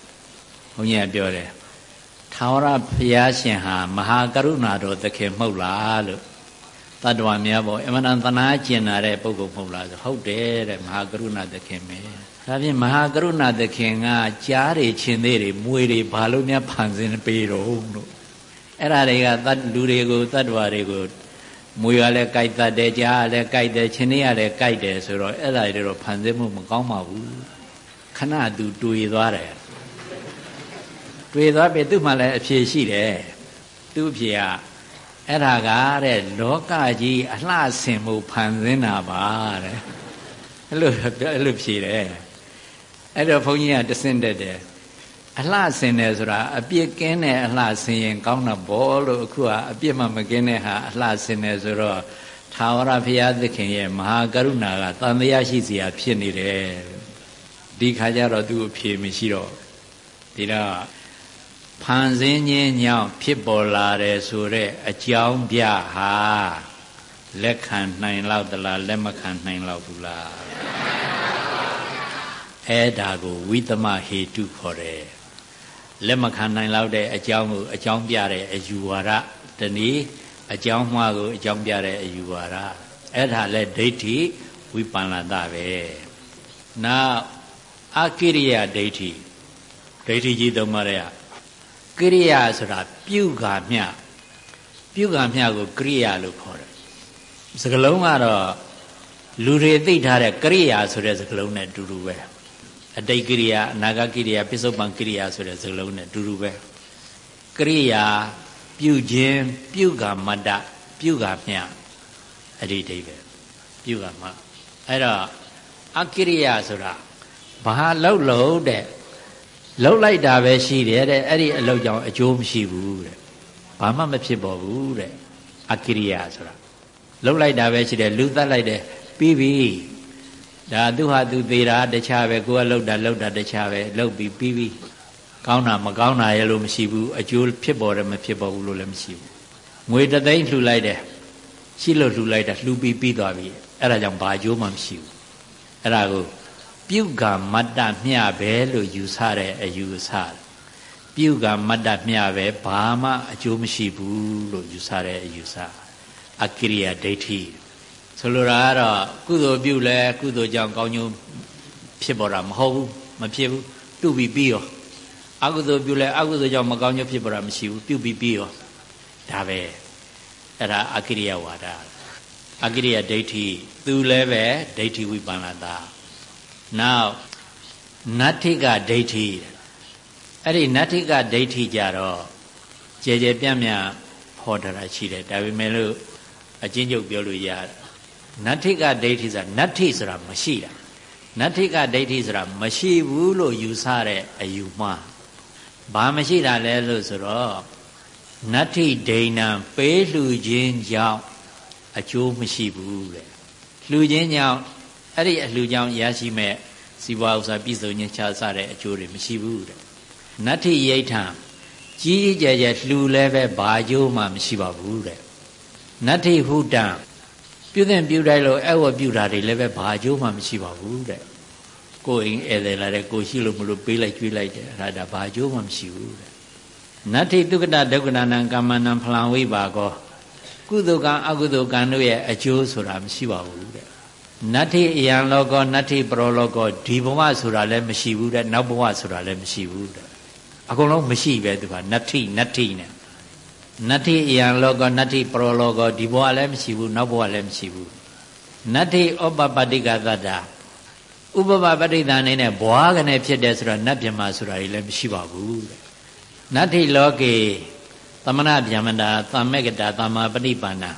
[SPEAKER 1] ဘုန်းကြီးကပြောတယ်ထာဝရဘုရားရှင်ဟာမဟာကရုဏာတော်သခင်မဟုတ်လားလို့ တတ္တဝါများပေါ့အမှန်တန်သနာကျင်လာတဲ့ပုဂ္ဂိုလ်မဟုတ်လားဆိုဟုတ်တယ်တဲ့မဟာကရုဏာသခင်ပဲဒါဖြင့်မဟာကရုဏာသခင်ကကြားတွေခြင်သေးတွေမွေတွေဘာလို့များဖန်ဆင်းပေးတော့လို့အဲ့ဒါတွေကတတ်လူတွေကိုတတ္တဝါတွေကိုမွေရလည်းကြိုက်တတ်တယ်ကြားလည်းကြိုက်တယ်ခြင်တွေကလည်းကြိုက်တယ်ဆိုတော့အဲ့ဒါတွေတော့ဖန်ဆင်းမှုမကောင်းပါဘူးခဏသူတွေ့သွားတယ်တွေ့သွားပြီသူ့မှာလည်းအဖြေရှိတယ်သူ့အဖြေက အဲ့ဒါကတဲ့လောကကြီးအလှဆင်မှုဖန်ဆင်းတာပါတဲ့အဲ့လိုအဲ့လိုဖြေတယ်အဲ့တော့ဘုန်းကြီးကတဆင့်တက်တယ်အလှဆင်တယ်ဆိုတာအပြစ်ကင်းတဲ့အလှဆင်ရင်ကောင်းတာဘောလို့အခုကအပြစ်မှမကင်းတဲ့ဟာအလှဆင်တယ်ဆိုတော့သာဝရဘုရားသခင်ရဲ့မဟာကရုဏာကတန်တရားရှိစရာဖြစ်နေတယ်ဒီခါကျတော့သူ့အဖြေမရှိတော့ဒီတော့ ဖန်ဆင်းခြင်းညောင်းဖြစ်ပေါ်လာတယ်ဆိုတဲ့အကြောင်းပြဟာလက်ခံနိုင်လောက်သလားလက်မခံနိုင်လောက်ဘူးလားအဲ့ဒါကိုဝိသမဟေတုခေါ်တယ်လက်မခံနိုင်လောက်တဲ့အကြောင်းကိုအကြောင်းပြတဲ့အယူဝါဒတနည်းအကြောင်းမှားကိုအကြောင်းပြတဲ့အယူဝါဒအဲ့ဒါလဲဒိဋ္ဌိဝိပန္နတပဲနောက်အကိရိယဒိဋ္ဌိဒိဋ္ဌိကြီးသုံးပါးတဲ့ ကိရိယာဆိုတာပြုကာမျှပြုကာမျှကိုကိရိယာလို့ခေါ်တယ်စကလုံးကတော့လူတွေသိထားတဲ့ကိရိယာဆိုတဲ့စကလုံးနဲ့တူတူပဲအတိတ်ကိရိယာအနာဂတ်ကိရိယာပစ္စုပန်ကိရိယာဆိုတဲ့စကလုံးနဲ့တူတူပဲကိရိယာပြုခြင်းပြုကာမတ္တပြုကာမျှအဲ့ဒီအိဗယ်ပြုကာမအဲ့တော့အကိရိယာဆိုတာဘာလောက်လို့တဲ့ လှုပ်လိုက်တာပဲရှိတယ်တဲ့အဲ့ဒီအလုပ်ကြောင့်အကျိုးမရှိဘူးတဲ့ဘာမှမဖြစ်ပေါ်ဘူးတဲ့အကိရိယာဆိုတာလှုပ်လိုက်တာပဲရှိတယ်လူသတ်လိုက်တယ်ပြီးပြီဒါသူဟာသူသေးတာတခြားပဲကိုကလှုပ်တာလှုပ်တာတခြားပဲလှုပ်ပြီးပြီးပြီကောင်းတာမကောင်းတာရဲ့လို့မရှိဘူးအကျိုးဖြစ်ပေါ်တယ်မဖြစ်ပေါ်ဘူးလို့လည်းမရှိဘူးငွေတသိန်းလှူလိုက်တယ်ရှိလို့လှူလိုက်တာလှူပြီးပြီးသွားပြီအဲ့ဒါကြောင့်ဘာအကျိုးမှမရှိဘူးအဲ့ဒါကို ပြုကမတ္တမျှပဲလို့ယူဆတဲ့အယူဆပြုကမတ္တမျှပဲဘာမှအကျိုးမရှိဘူးလို့ယူဆတဲ့အယူဆအကိရိယာဒိဋ္ဌိဆိုလိုတာကတော့ကုသိုလ်ပြုလဲကုသိုလ်ကြောင့်ကောင်းကျိုးဖြစ်ပေါ်တာမဟုတ်ဘူးမဖြစ်ဘူးပြုပြီးပြီးရောအကုသိုလ်ပြုလဲအကုသိုလ်ကြောင့်မကောင်းကျိုးဖြစ်ပေါ်တာမရှိဘူးပြုပြီးပြီးရောဒါပဲအဲ့ဒါအကိရိယဝါဒအကိရိယဒိဋ္ဌိသူလည်းပဲဒိဋ္ဌိဝိပန္နတာ နောက်နတ္ထိကဒိဋ္ဌိအဲ့ဒီနတ္ထိကဒိဋ္ဌိကြတော့ကြဲကြဲပြန့်ပြန့်ဟောထားတာရှိတယ်ဒါပေမဲ့လို့အချင်းချုပ်ပြောလို့ရတယ်နတ္ထိကဒိဋ္ဌိဆိုတာနတ္ထိဆိုတာမရှိတာနတ္ထိကဒိဋ္ဌိဆိုတာမရှိဘူးလို့ယူဆတဲ့အယူမှားဘာမရှိတာလဲလို့ဆိုတော့နတ္ထိဒိဏံပေးလှူခြင်းကြောင့်အကျိုးမရှိဘူးတဲ့လှူခြင်းကြောင့် အဲ့ဒီအလှူကြောင့်ရရှိမဲ့စီးပွားဥစ္စာပြည့်စုံခြင်းချားစတဲ့အကျိုးတွေမရှိဘူးတဲ့နတ္ထိရိဋ္ဌံကြီးကြီးကျယ်ကျယ်လှူလဲပဲဘာအကျိုးမှမရှိပါဘူးတဲ့နတ္ထိဟုတံပြုတဲ့ပြုတိုင်းလို့အဲ့ဝပြုတာတွေလည်းပဲဘာအကျိုးမှမရှိပါဘူးတဲ့ကိုယ်အိမ်ဧည့်သည်လာတဲ့ကိုရှိလို့မလို့ပေးလိုက်ကျွေးလိုက်တယ်အဲ့ဒါဘာအကျိုးမှမရှိဘူးတဲ့နတ္ထိဒုက္ကတဒုက္ကနာနံကာမနံဖလံဝိပါကော ကုသိုလ်ကံအကုသိုလ်ကံတို့ရဲ့အကျိုးဆိုတာမရှိပါဘူးတဲ့ နတ္ထိအယံလောကောနတ္ထိပရောလောကောဒီဘဝဆိုတာလည်းမရှိဘူးတဲ့နောက်ဘဝဆိုတာလည်းမရှိဘူးတဲ့အကုန်လုံးမရှိပဲသူကနတ္ထိနတ္ထိနဲ့နတ္ထိအယံလောကောနတ္ထိပရောလောကောဒီဘဝလည်းမရှိဘူးနောက်ဘဝလည်းမရှိဘူးနတ္ထိဩပပတိကသတ္တာဥပပပဋိသန္ဓေနဲ့ဘွားကနေဖြစ်တယ်ဆိုတော့နတ်ပြမဆိုတာတွေလည်းမရှိပါဘူးတဲ့နတ္ထိလောကေသမဏဗျမတာသမ္မေကတာသမ္မာပဋိပန္နာ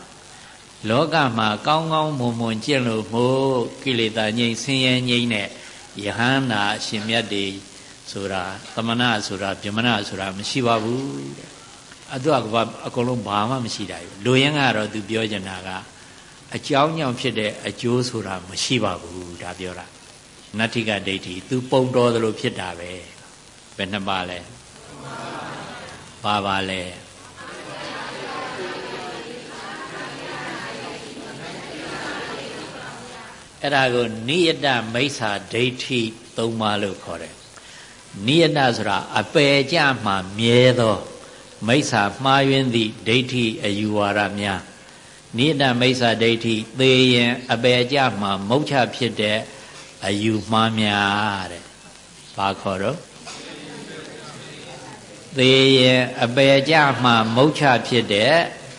[SPEAKER 1] လောကမှာကောင်းကောင်းမွန်မွန်ကျင့်လို့မို့ကိလေသာငြိမ်းဆင်းရဲငြိမ်းတဲ့ယဟန္တာအရှင်မြတ်တွေဆိုတာသမဏဆိုတာဗျမဏဆိုတာမရှိပါဘူးတဲ့အတုအကအကုန်လုံးဘာမှမရှိတာဘူးလူရင်းကတော့သူပြောချင်တာကအကြောင်းကြောင့်ဖြစ်တဲ့အကျိုးဆိုတာမရှိပါဘူးဒါပြောတာနတ္ထိကဒိဋ္ဌိသူပုံတော်သလိုဖြစ်တာပဲဘယ်နှပါလဲပါပါလဲ အဲ့ဒါကိုနိယတမိစ္ဆာဒိဋ္ဌိသုံးပါလို့ခေါ်တယ်နိယတဆိုတာအပယ်ကြမှမြဲသောမိစ္ဆာမှားယွင်းသည့်ဒိဋ္ဌိအယူဝါဒများနိယတမိစ္ဆာဒိဋ္ဌိသေရင်အပယ်ကြမှမုတ်ချဖြစ်တဲ့အယူမှားများတဲ့ဘာခေါ်တော့သေရင်အပယ်ကြမှမုတ်ချဖြစ်တဲ့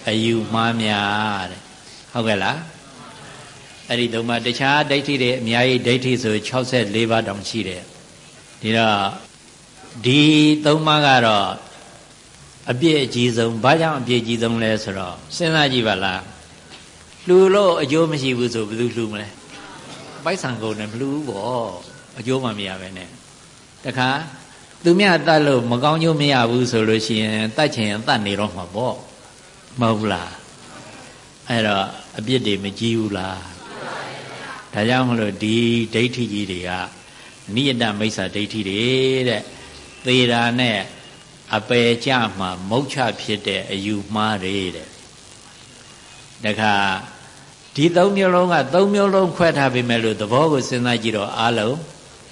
[SPEAKER 1] အယူမှားများတဲ့ဟုတ်ကဲ့လား အဲ့ဒီသုံးပါတခြားဒိဋ္ဌိတွေအများကြီးဒိဋ္ဌိဆို64ပါးတောင်ရှိတယ်ဒီတော့ဒီသုံးပါးကတော့အပြည့်အကြီးဆုံးဘာကြောင့်အပြည့်အကြီးဆုံးလဲဆိုတော့စဉ်းစားကြည့်ပါလားလှူလို့အကျိုးမရှိဘူးဆိုဘယ်သူလှူမလဲပိုက်ဆံကုန်နဲ့မလှူဘူးပေါ့အကျိုးမှမရပဲနဲ့တခါသူမြတ်တတ်လို့မကောင်းကျိုးမရဘူးဆိုလို့ရှိရင်တတ်ချင်ရင်တတ်နေတော့မှာပေါ့မဟုတ်ဘူးလားအဲ့တော့အပြစ်တွေမကြီးဘူးလား ဒါကြောင့်မလို့ဒီဒိဋ္ဌိကြီးတွေကနိယတမိစ္ဆာဒိဋ္ဌိတွေတဲ့သေတာနဲ့အပယ်ကြမှာမုတ်ချဖြစ်တဲ့အယူမှားတွေတဲ့တခါဒီသုံးမျိုးလုံးကသုံးမျိုးလုံးခွဲထားပြီမဲ့လို့သဘောကိုစဉ်းစားကြည့်တော့အားလုံး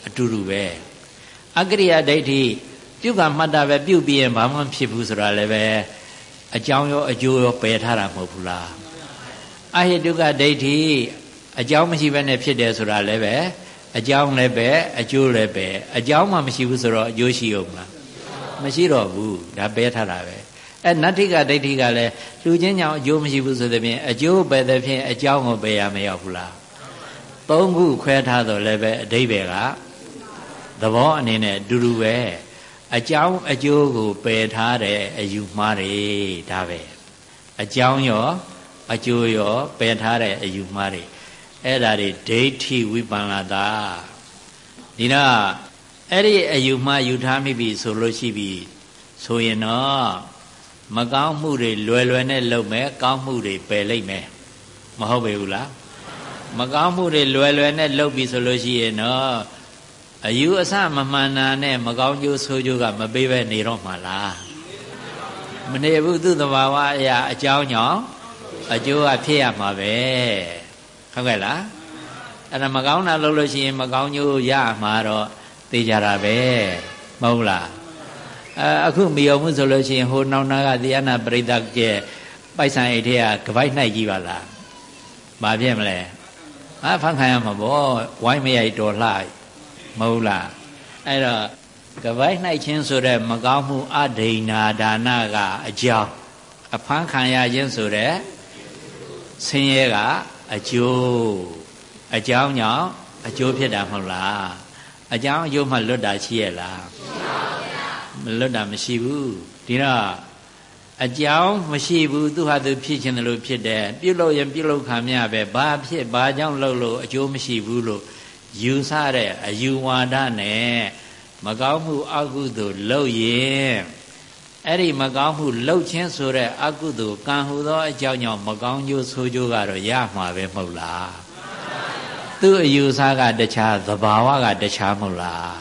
[SPEAKER 1] အတူတူပဲအကရိယာဒိဋ္ဌိပြုကမှတ်တာပဲပြုပြီးရင်ဘာမှဖြစ်ဘူးဆိုတာလည်းပဲအကြောင်းရောအကျိုးရောပယ်ထားတာမဟုတ်ဘူးလားအဟိတုကဒိဋ္ဌိ အကြောင်းမရှိဘဲနဲ့ဖြစ်တယ်ဆိုတာလည်းပဲအကြောင်းလည်းပဲအကျိုးလည်းပဲအကြောင်းမှမရှိဘူးဆိုတော့အကျိုးရှိအောင်မလားမရှိတော့ဘူးဒါပဲထားတာပဲအဲနတ္ထိကဒိဋ္ဌိကလည်းလူချင်းကြောင့်အကျိုးမရှိဘူးဆိုတဲ့ဖြင့်အကျိုးပဲတဲ့ဖြင့်အကြောင်းကိုပဲရမရောက်ဘူးလားသုံးခုခွဲထားတော့လည်းပဲအဓိပ္ပာယ်ကသဘောအနေနဲ့အတူတူပဲအကြောင်းအကျိုးကိုပယ်ထားတဲ့အယူမှားတွေဒါပဲအကြောင်းရောအကျိုးရောပယ်ထားတဲ့အယူမှားတွေ အဲ့ဒါတွေဒိဋ္ဌိဝိပန္နတာဒီတော့အဲ့ဒီအယူမှယူထားမိပြီဆိုလို့ရှိပြီဆိုရင်တော့မကောင်းမှုတွေလွယ်လွယ်နဲ့လုပ်မယ်ကောင်းမှုတွေပယ်လိုက်မယ်မဟုတ်ပေဘူးလားမကောင်းမှုတွေလွယ်လွယ်နဲ့လုပ်ပြီဆိုလို့ရှိရင်တော့အယူအဆမမှန်တာနဲ့မကောင်းကျိုးဆိုးကျိုးကမပေးပဲနေတော့မှလားမနေဘူးသူ့သဘာဝအရာအကြောင်းကြောင့်အကျိုးကဖြစ်ရမှာပဲ ဟုတ်ကဲ့လားအဲ့ဒါမကောင်းတာလုပ်လို့ရှိရင် မကောင်းကျိုးရမှာတော့သိကြတာပဲမဟုတ်လားအဲအခုမယုံမှုဆိုလို့ရှိရင်ဟိုနောင်နာကတရားနာပရိသတ်ကျပိုက်ဆံအိတ်ထဲကကပိုက်နှိုက်ကြီးပါလားမဖြစ်မလဲအာဖန်ခံရမှာပေါ့ဝိုင်းမရိုက်တော်လှမဟုတ်လားအဲ့တော့ကပိုက်နှိုက်ခြင်းဆိုတဲ့မကောင်းမှုအဒိဏဒါနကအကြောင်းအဖန်ခံရခြင်းဆိုတဲ့ဆင်းရဲက အကျိုးအကြောင်းကြောင့်အကျိုးဖြစ်တာမဟုတ်လားအကြောင်းအကျိုးမှလွတ်တာရှိရဲ့လားမလွတ်တာမရှိဘူးဒီတော့အကြောင်းမရှိဘူးသူဟာသူဖြစ်ခြင်းလို့ဖြစ်တယ်ပြုလို့ရင်ပြုလို့ခံမြပဲဘာဖြစ်ဘာကြောင့်လုပ်လို့အကျိုးမရှိဘူးလို့ယူဆတဲ့အယူဝါဒနဲ့မကောင်းမှုအကုသို့လုပ်ရင် အဲ့ဒီမကောင်းမှုလှုပ်ခြင်းဆိုတဲ့အကုသို့ကံဟူသောအကြောင်းကြောင့်မကောင်းကျိုးဆိုးကျိုးကတော့ရမှာပဲမဟုတ်လားသူ့အယူဆကတခြားသဘာဝကတခြားမဟုတ်လား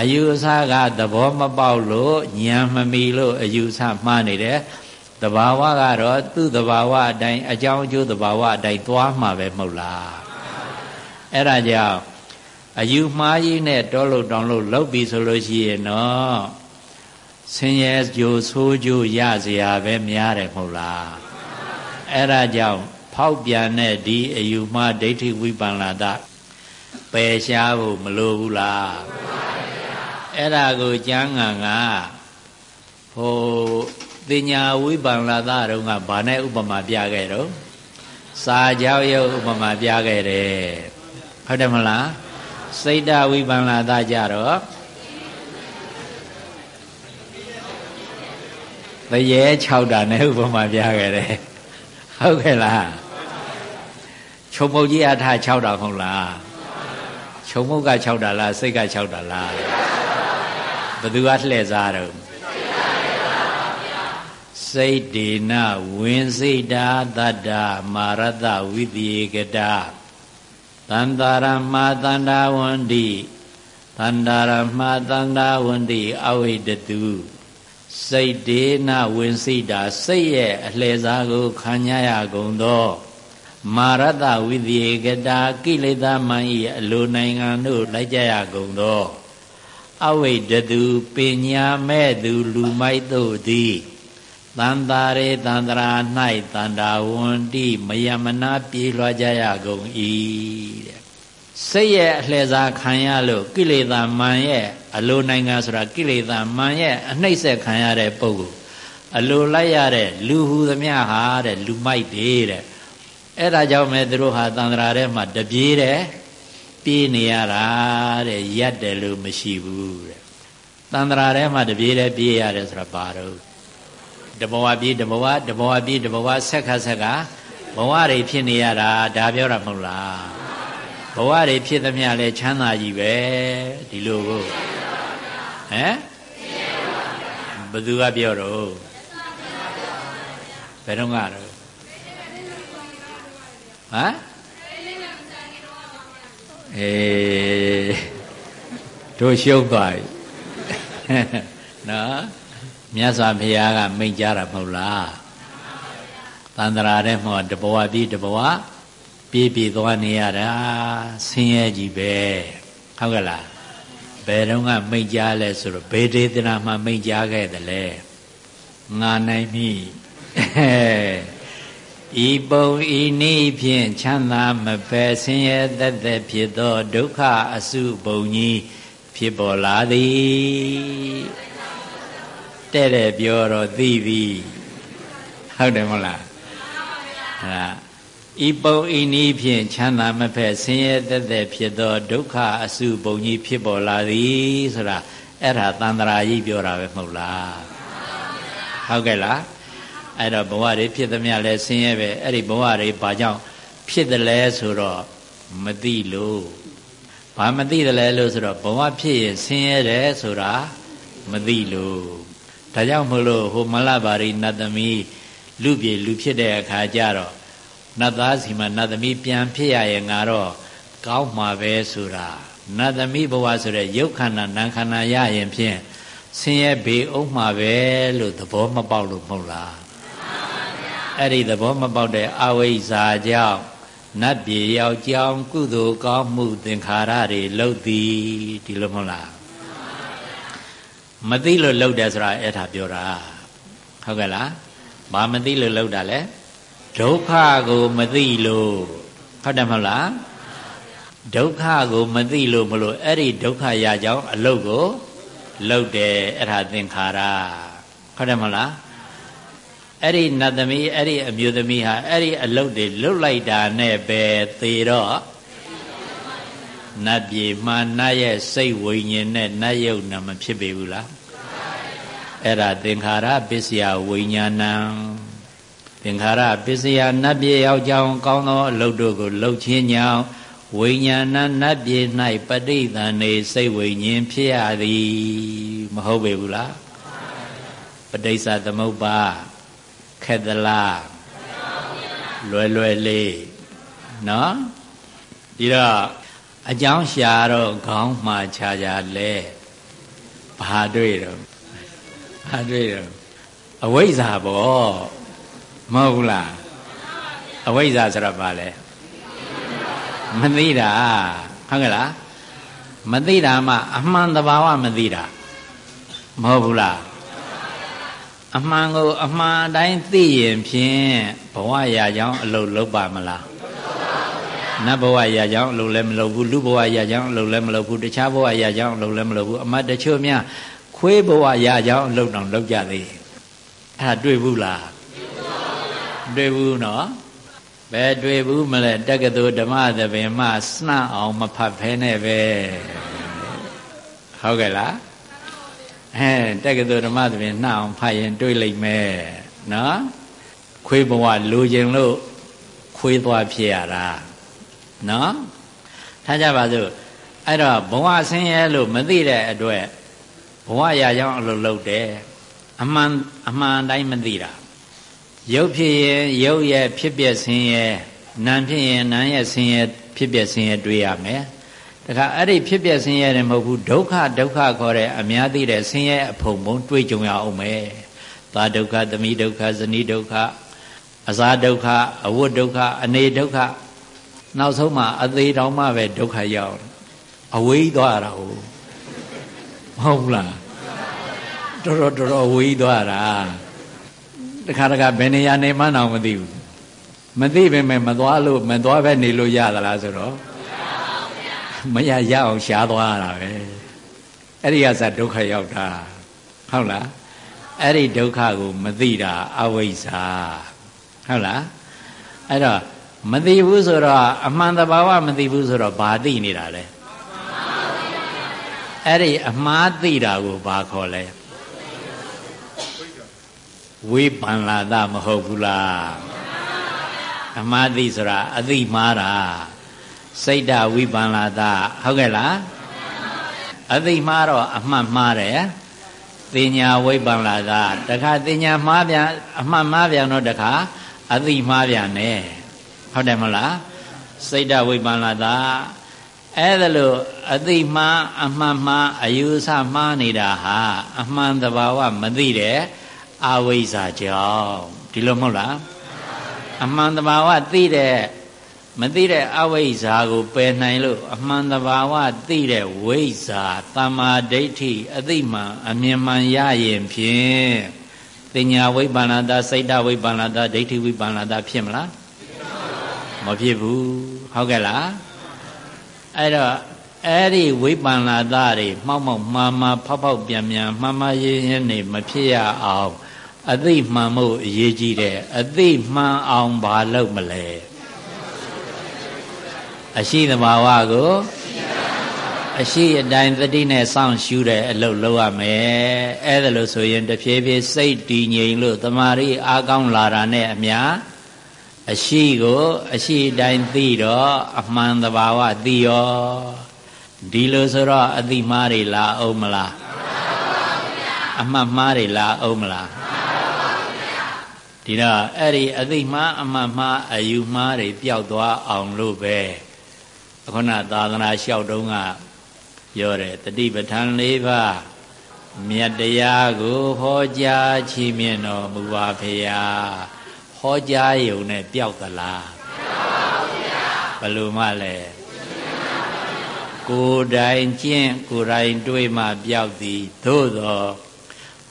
[SPEAKER 1] အယူဆကသဘောမပေါက်လို့ဉာဏ်မမီလို့အယူဆမှားနေတယ်သဘာဝကတော့သူ့သဘာဝအတိုင်းအကြောင်းအကျိုးသဘာဝအတိုင်းသွားမှာပဲမဟုတ်လားအဲ့ဒါကြောင့်အယူမှားကြီးနဲ့တောလို့တောင်လို့လောက်ပြီဆိုလို့ရှိရင်တော့ ဆင်းရဲကြိုဆိုးကြိုရเสียပဲများတယ်မဟုတ်လားအဲ့ဒါကြောင့်ဖောက်ပြန်တဲ့ဒီအယူမှားဒိဋ္ဌိဝိပန္နာတပယ်ရှားဖို့မလိုဘူးလားအဲ့ဒါကိုကျမ်းဂန်ကဟိုတင်ညာဝိပန္နာတတုန်းကဘာနဲ့ဥပမာပြခဲ့တော့စာကြောက်ရုပ်ဥပမာပြခဲ့တယ်ဟုတ်တယ်မလားစိတ်တဝိပန္နာတကြတော့ တရေ6တာနဲ့ဥပမာပြခဲ့တယ်ဟုတ်ကဲ့လားခြုံမုတ်ကြီးအထာ6တာမဟုတ်လားခြုံမုတ်က6တာလားစိတ်က6တာလားဘယ်သူကလှည့်စားတော့စိတ်ဒေနဝင်းစိတ်တာတတ္တမာရတဝိသေကတာတန္တာရမတန္တာဝန္တိတန္တာရမတန္တာဝန္တိအဝိတတု စိတ်ဒေနဝင်စိတ်တာစိတ်ရဲ့အလှည့်စားကိုခံရရကုန်သောမာရတဝိသေကတာကိလေသာမန်ဤအလိုနိုင်ငံတို့လိုက်ကြရကုန်သောအဝိတတုပညာမဲ့သူလူမိုက်တို့သည်တန်တာရေတန္တရာ၌တန္တာဝန္တိမယမနာပြေလွှားကြရကုန်၏တဲ့စိတ်ရဲ့အလှည့်စားခံရလို့ကိလေသာမန်ရဲ့ အလိုနိုင်ငံဆိုတာကိလေသာမန်ရဲ့အနှိမ့်ဆက်ခံရတဲ့ပုဂ္ဂိုလ်အလိုလိုက်ရတဲ့လူဟူသမျှဟာတဲ့လူမိုက်တွေတဲ့အဲ့ဒါကြောင့်မဲသူတို့ဟာတန်ត្រာထဲမှာတပြေးတယ်ပြေးနေရတာတဲ့ရက်တယ်လို့မရှိဘူးတဲ့တန်ត្រာထဲမှာတပြေးတယ်ပြေးရတယ်ဆိုတာဘာတော့တဘဝပြေးတဘဝတဘဝပြေးတဘဝဆက်ခါဆက်ကဘဝတွေဖြစ်နေရတာဒါပြောတာမဟုတ်လားဘဝတွေဖြစ်သမျှလဲချမ်းသာကြီးပဲဒီလိုကို ဟမ်ဘယ်သူကပြောတော့ဘယ်တော့ကတော့ဟမ်အေးတို့ရှုံးသွားပြီနော်မြတ်စွာဘုရားကမိန့်ကြားတာမဟုတ်လားတန္တရာထဲမှာတဘဝပြီးတဘဝပြေးပြေးသွားနေရတာဆင်းရဲကြီးပဲဟုတ်ကဲ့လား ဘယ်တော့ကမိန့်ကြားလဲဆိုတော့ဘေဒေသနာမှာမိန့်ကြားခဲ့တယ်လေငါနိုင်ပြီဤပုံဤနည်းဖြင့်ချမ်းသာမဖယ်ဆင်းရဲတသက်ဖြစ်သောဒုက္ခအစုပုံကြီးဖြစ်ပေါ်လာသည်တဲ့တဲ့ပြောတော့သိပြီဟုတ်တယ်မဟုတ်လားအဲ ဤပုံဤနည်းဖြင့်ချမ်းသာမဖက်ဆင်းရဲတသက်ဖြစ်သောဒုက္ခအစုပုံကြီးဖြစ်ပေါ်လာသည်ဆိုတာအဲ့ဒါတန်ត្រာကြီးပြောတာပဲမဟုတ်လားဟုတ်ကဲ့လားအဲ့တော့ဘဝတွေဖြစ်သမျှလဲဆင်းရဲပဲအဲ့ဒီဘဝတွေဘာကြောင့်ဖြစ်တယ်လဲဆိုတော့မသိလို့ဘဘာမသိတယ်လဲလို့ဆိုတော့ဘဝဖြစ်ရင်ဆင်းရဲတယ်ဆိုတာမသိလို့ဒါကြောင့်မလို့ဟိုမလပါရိနတ်သမီးလူပြေလူဖြစ်တဲ့အခါကျတော့ နတ်သားစီမှာနတ်သမီးပြန်ဖြစ်ရရင်ငါတော့ကောင်းမှာပဲဆိုတာနတ်သမီးဘဝဆိုတဲ့ရုပ်ခန္ဓာနာမ်ခန္ဓာရရင်ဖြင့်ဆင်းရဲဘေးအုံးမှာပဲလို့သဘောမပေါက်လို့မဟုတ်လားအဲ့ဒီသဘောမပေါက်တဲ့အဝိဇ္ဇာကြောင့်နတ်ပြည်ရောက်ကြောင်းကုသိုလ်ကောင်းမှုသင်္ခါရတွေလှုပ်သည်ဒီလိုမဟုတ်လားမသိလို့လှုပ်တယ်ဆိုတာအဲ့ဒါပြောတာဟုတ်ကဲ့လားဘာမသိလို့လှုပ်တာလဲ ဒုက္ခကိုမသိလို့ဟုတ်တယ်မဟုတ်လားဒုက္ခကိုမသိလို့မလို့အဲ့ဒီဒုက္ခရကြောင်းအလုတ်ကိုလှုပ်တယ်အဲ့ဒါသင်္ခါရဟုတ်တယ်မဟုတ်လားအဲ့ဒီနတ်သမီးအဲ့ဒီအမျိုးသမီးဟာအဲ့ဒီအလုတ်တွေလွတ်လိုက်တာနဲ့ပဲသေတော့နတ်ပြည်မှာနတ်ရဲ့စိတ်ဝိညာဉ်နဲ့နတ်ယုတ်နာမဖြစ်ပေဘူးလားအဲ့ဒါသင်္ခါရပစ္စယဝိညာဏံ သင်္ခါရပစ္စယနတ်ပြည်ရောက်ကြောင်းကောင်းသောအလုတ်တို့ကိုလှုပ်ခြင်းကြောင့်ဝိညာဏနတ်ပြည်၌ပဋိသန္ဓေစိတ်ဝိညာဉ်ဖြစ်ရသည်မဟုတ်ပေဘူးလားပဋိစ္စသမုပ္ပါခက်သလားလွယ်လွယ်လေးနော်ဒီတော့အကြောင်းရှာတော့ခေါင်းမှာခြားခြားလဲဘာတွေ့တော့ဘာတွေ့တော့အဝိဇ္ဇာပေါ့ မဟုတ်လားအဝိဇ္ဇာဆိုတော့ဘာလဲမသိတာဟုတ်ကဲ့လားမသိတာမှအမှန်တဘာဝမသိတာမဟုတ်ဘူးလားအမှန်ကိုအမှန်တိုင်းသိရင်ဖြင့်ဘဝရာကြောင်းအလုပ်လုပ်ပါမလားနတ်ဘဝရာကြောင်းအလုပ်လည်းမလုပ်ဘူးလူဘဝရာကြောင်းအလုပ်လည်းမလုပ်ဘူးတခြားဘဝရာကြောင်းအလုပ်လည်းမလုပ်ဘူးအမတ်တချို့များခွေးဘဝရာကြောင်းအလုပ်တောင်လုပ်ကြသေးအဲ့ဒါတွေ့ဘူးလား တွေ့ဘူးနော်ဘယ်တွေ့ဘူးမလဲတက္ကသိုလ်ဓမ္မသဘင်မှစနှအောင်မဖတ်ဖဲနဲ့ပဲဟုတ်ကဲ့လားအဲတက္ကသိုလ်ဓမ္မသဘင်နှအောင်ဖတ်ရင်တွေ့လိမ့်မယ်နော်ခွေးဘဝလူကျင်လို့ခွေးသွားဖြစ်ရတာနော်ထားကြပါစို့အဲ့တော့ဘဝဆင်းရဲလို့မသိတဲ့အတွက်ဘဝရာကြောင်းအလုပ်လုပ်တယ်အမှန်အမှန်တိုင်းမသိတာ ရုပ်ဖြစ်ရင်ရုပ်ရဲ့ဖြစ်ပျက်ဆင်းရဲနာမ်ဖြစ်ရင်နာမ်ရဲ့ဆင်းရဲဖြစ်ပျက်ဆင်းရဲတွေ့ရမယ်တခါအဲ့ဒီဖြစ်ပျက်ဆင်းရဲတယ်မဟုတ်ဘူးဒုက္ခဒုက္ခခေါ်တဲ့အများသိတဲ့ဆင်းရဲအဖုံဖုံတွေ့ကြုံရအောင်မယ်သာဒုက္ခသမိဒုက္ခဇနီးဒုက္ခအစာဒုက္ခအဝတ်ဒုက္ခအနေဒုက္ခနောက်ဆုံးမှအသေးတောင်မှပဲဒုက္ခရောက်အဝေးသွားတာဟုတ်မဟုတ်လားတော်တော်တော်တော်ဝေးသွားတာ တခါတခါဘယ်နေရာနေမှန်းတော့မသိဘူးမသိပေမဲ့မသွားလို့မသွားပဲနေလို့ရသလားဆိုတော့မရရအောင်ရှားသွားရတာပဲအဲ့ဒီကစဒုက္ခရောက်တာဟုတ်လားအဲ့ဒီဒုက္ခကိုမသိတာအဝိဇ္ဇာဟုတ်လားအဲ့တော့မသိဘူးဆိုတော့အမှန်တဘာဝမသိဘူးဆိုတော့ဘာသိနေတာလဲအဲ့ဒီအမှားသိတာကိုဘာခေါ်လဲ ဝိပန္လာဒမဟုတ်ဘူးလားအမှားသိဆိုတာအသိမှားတာစိတ်ဓဝိပန္လာဒဟုတ်ကဲ့လားအသိမှားတော့အမှတ်မှားတယ်တင်ညာဝိပန္လာဒတခါတင်ညာမှားပြန်အမှတ်မှားပြန်တော့တခါအသိမှားပြန်တယ်ဟုတ်တယ်မလားစိတ်ဓဝိပန္လာဒအဲ့ဒါလို့အသိမှားအမှန်မှားအယူဆမှားနေတာဟာအမှန်တဘာဝမသိတဲ့ အဝိဇ္ဇာကြောင့်ဒီလိုမဟုတ်လားအမှန်တဘာဝသိတဲ့မသိတဲ့အဝိဇ္ဇာကိုပယ်နိုင်လို့အမှန်တဘာဝသိတဲ့ဝိဇ္ဇာတမ္မာဒိဋ္ဌိအသိမှန်အမြင်မှန်ရရင်ဖြင့်တင်ညာဝိပ္ပန္နတာစိတ်တဝိပ္ပန္နတာဒိဋ္ဌိဝိပ္ပန္နတာဖြစ်မလားမဖြစ်ဘူးဟုတ်ကဲ့လားအဲ့တော့အဲ့ဒီဝိပန္နတာတွေမှောက်မှောက်မှားမှားဖောက်ဖောက်ပြန်ပြန်မှားမှားရင်းရင်းနေမဖြစ်ရအောင် အသိမှန်မှုအရေးကြီးတယ်အသိမှန်အောင်ဘာလုပ်မလဲအရှိသဘာဝကိုအရှိအတိုင်းသတိနဲ့စောင့်ရှုတဲ့အလုပ်လုပ်ရမယ်အဲ့ဒါလို့ဆိုရင်တဖြည်းဖြည်းစိတ်တည်ငြိမ်လို့တမာရီအားကောင်းလာတာနဲ့အမျှအရှိကိုအရှိတိုင်းသိတော့အမှန်သဘာဝသိရောဒီလိုဆိုတော့အတိမားတွေလာအောင်မလားအမှတ်မှားတွေလာအောင်မလား ဒီတော့အဲ့ဒီအသိမှားအမှတ်မှားအယူမှားတွေပျောက်သွားအောင်လို့ပဲခုနသာသနာလျှောက်တုံးကပြောတယ်တတိပဋ္ဌာန်၄ပါးမြတ်တရားကိုဟောကြားချီးမြှင့်တော်မူပါဖေရာဟောကြားယုံနဲ့ပျောက်သလားမပျောက်ပါဘူးဗျာဘယ်လိုမှလဲကိုယ်တိုင်ကျင့်ကိုယ်တိုင်တွေးမှပျောက်သည်သို့သော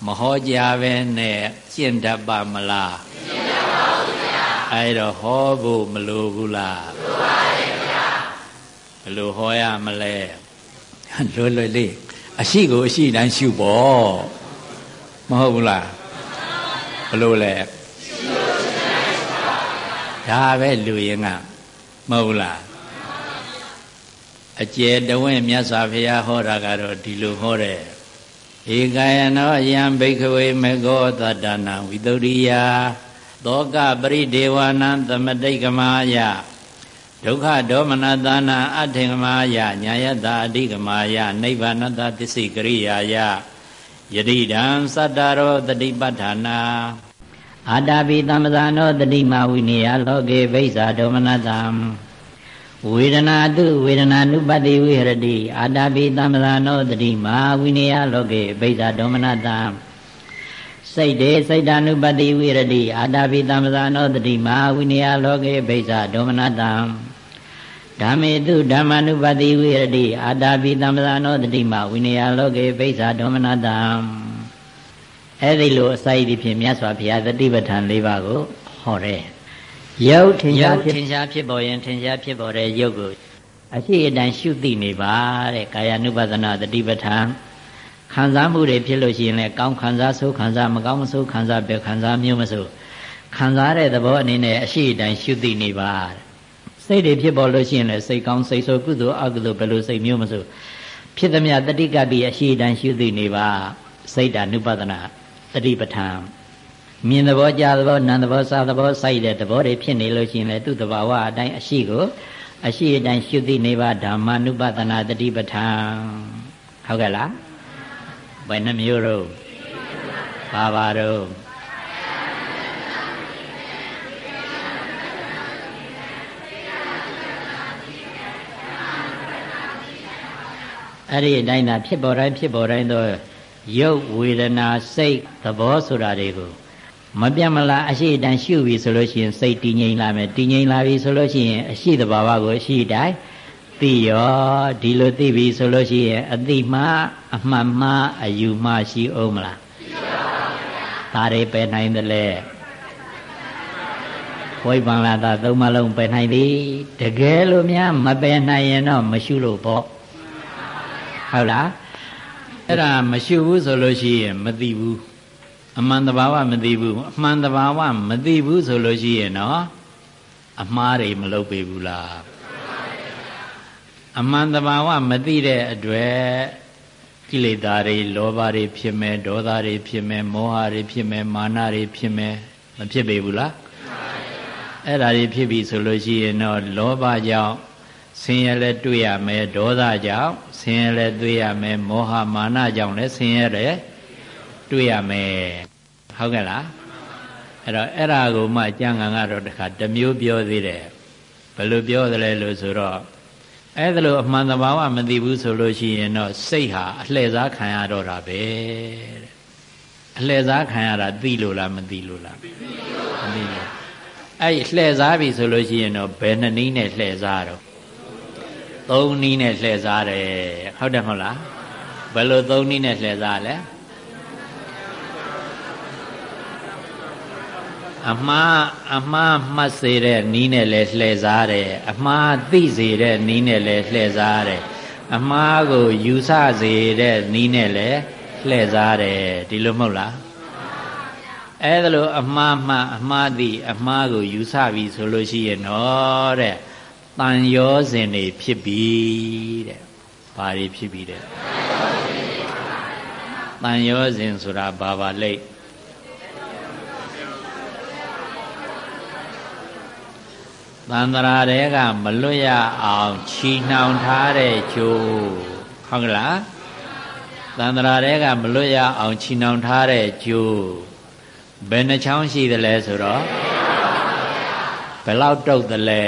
[SPEAKER 1] မဟောကြားပဲနဲ့ကျင့်တတ်ပါမလားကျင့်တတ်ပါဘူးဗျာအဲ့တော့ဟောဖို့မလိုဘူးလားလိုပါတယ်ဗျာဘယ်လိုဟောရမလဲလွယ်လွယ်လေးအရှိကိုအရှိတိုင်းရှုပေါ့မဟုတ်ဘူးလားဘယ်လိုလဲဒါပဲလူရင်ကမဟုတ်လားအကျေတဝင့်မြတ်စွာဘုရားဟောတာကတော့ဒီလိုဟောတဲ့ ဧကယနောယံဘိခဝေမေဃောသတ္တနာဝိတုရိယသောကပရိဒေဝနာသမတိကမာယဒုက္ခဒေါမနတာနာအထင်ကမာယညာယတအဓိကမာယနိဗ္ဗာနတသစ္စိကရိယာယယတိတံသတ္တရောတတိပဋ္ဌာနာအာတာပိသမ္ပဇာနောတတိမဝိနိယလောကေဘိဇာဒေါမနတံ ဝေဒနာတုဝေဒနာနုပတိဝိဟရတိအာတာပိသမ္ပဇာနောတတိမဝိနိယလောကေဘိဇာဒေါမနတံစိတ်တေစိတ်တ ानु ပတိဝိရတိအာတာပိသမ္ပဇာနောတတိမဝိနိယလောကေဘိဇာဒေါမနတံဓမ္မေတုဓမ္မ ानु ပတိဝိရတိအာတာပိသမ္ပဇာနောတတိမဝိနိယလောကေဘိဇာဒေါမနတံအဲ့ဒီလိုအစာရည်ဖြင့်မြတ်စွာဘုရားတတိပဋ္ဌာန်၄ပါးကိုဟောတယ် ရုပ်ထင်ရှားဖြစ်ထင်ရှားဖြစ်ပေါ်ရင်ထင်ရှားဖြစ်ပေါ်တဲ့ရုပ်ကိုအရှိအတိုင်းရှုသိနေပါတဲ့ကာယ ानु ပဒနာတတိပဋ္ဌာန်ခံစားမှုတွေဖြစ်လို့ရှိရင်လည်းကောင်းခံစားဆိုးခံစားမကောင်းမဆိုးခံစားပဲခံစားမျိုးမဆိုးခံစားတဲ့သဘောအနေနဲ့အရှိအတိုင်းရှုသိနေပါစိတ်တွေဖြစ်ပေါ်လို့ရှိရင်လည်းစိတ်ကောင်းစိတ်ဆိုးကုသိုလ်အကုသိုလ်ဘယ်လိုစိတ်မျိုးမဆိုးဖြစ်သမျှတတိကပိအရှိအတိုင်းရှုသိနေပါစိတ်ဓာနုပဒနာတတိပဋ္ဌာန် မြင်သဘောကြားသဘောနာမ်သဘောစားသဘောစိုက်တဲ့သဘောတွေဖြစ်နေလို့ရှိရင်လည်းသူ့သဘာဝအတိုင်းအရှိကိုအရှိအတိုင်းရှုသိနေပါဓမ္မနုပဒနာတတိပဋ္ဌာန်ဟုတ်ကဲ့လားဘယ်နှမျိုးတော့ပါပါတော့အဲ့ဒီအတိုင်းသာဖြစ်ပေါ်တိုင်းဖြစ်ပေါ်တိုင်းသောရုပ်ဝေဒနာစိတ်သဘောဆိုတာတွေကို မပြတ်မလားအရှိတန်ရှုပြီဆိုလို့ရှိရင်စိတ်တည်ငြိမ်လာမယ်တည်ငြိမ်လာပြီဆိုလို့ရှိရင်အရှိတဘာဝကိုအရှိတိုင်းသိရောဒီလိုသိပြီဆိုလို့ရှိရင်အတိမှအမှန်မှအယူမှရှိအောင်မလားရှိပါပါဘုရားဒါတွေပယ်နိုင်တယ်လေဝိပ္ပန္နတာသုံးမလုံးပယ်နိုင်ပြီတကယ်လို့များမပယ်နိုင်ရင်တော့မရှုလို့ပေါ့ဟုတ်လားအဲ့ဒါမရှုဘူးဆိုလို့ရှိရင်မသိဘူး အမှန်တဘာဝမသိဘူးအမှန်တဘာဝမသိဘူးဆိုလို့ရှိရင်တော့အမှားတွေမလုပ်ပေဘူးလားအမှန်တဘာဝမသိတဲ့အတွက်ကိလေသာတွေလောဘတွေဖြစ်မယ်ဒေါသတွေဖြစ်မယ်မောဟတွေဖြစ်မယ်မာနတွေဖြစ်မယ်မဖြစ်ပေဘူးလားအဲ့ဒါတွေဖြစ်ပြီဆိုလို့ရှိရင်တော့လောဘကြောင့်ဆင်းရဲလည်းတွေ့ရမယ်ဒေါသကြောင့်ဆင်းရဲလည်းတွေ့ရမယ်မောဟမာနကြောင့်လည်းဆင်းရဲတယ်တွေ့ရမယ် ဟုတ်ကဲ့လားအဲ့တော့အဲ့ဒါကိုမှကျမ်းဂန်ကတော့တခါတမျိုးပြောသေးတယ်ဘယ်လိုပြောသလဲလို့ဆိုတော့အဲ့ဒါလို့အမှန်တဘာဝမသိဘူးဆိုလို့ရှိရင်တော့စိတ်ဟာအလှည့်စားခံရတော့တာပဲတဲ့အလှည့်စားခံရတာသိလို့လားမသိလို့လားမသိလို့အဲ့လှည့်စားပြီဆိုလို့ရှိရင်တော့ဘယ်နှစ်နည်းနဲ့လှည့်စားတော့သုံးနည်းနဲ့လှည့်စားတယ်ဟုတ်တယ်မဟုတ်လားဘယ်လိုသုံးနည်းနဲ့လှည့်စားလဲ အမှားအမှားမှတ်စေတဲ့နီးနဲ့လည်းလှည့်စားတယ်အမှားသိစေတဲ့နီးနဲ့လည်းလှည့်စားတယ်အမှားကိုယူဆစေတဲ့နီးနဲ့လည်းလှည့်စားတယ်ဒီလိုမဟုတ်လားအဲ့ဒါလိုအမှားမှအမှားသိအမှားကိုယူဆပြီဆိုလို့ရှိရင်တော့တဲ့တန်ရောစဉ်တွေဖြစ်ပြီတဲ့ဘာတွေဖြစ်ပြီတဲ့တန်ရောစဉ်ဆိုတာဘာပါလိမ့် သန္တရာတွေကမလွတ်ရအောင်ခြီနှောင်ထားတဲ့ကျိုးဟုတ်ကလားသန္တရာတွေကမလွတ်ရအောင်ခြီနှောင်ထားတဲ့ကျိုးဘယ်နှချောင်းရှိသလဲဆိုတော့ဘယ်လောက်တုတ်သလဲ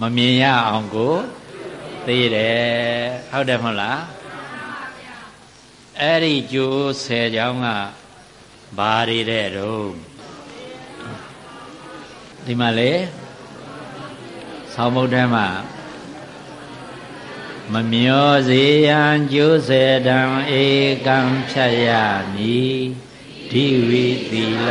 [SPEAKER 1] မမြင်ရအောင်ကိုသိတယ်ဟုတ်တယ်မဟုတ်လားအဲ့ဒီကျိုး၁၀ချောင်းကဘာတွေတဲ့တော့ ဒီမှာလေဆောင်းမုတ်ထဲမှာမမျောစေရန်ကျိုးစေတံဧကံဖြတ်ရမည်ဓိဝိသီလ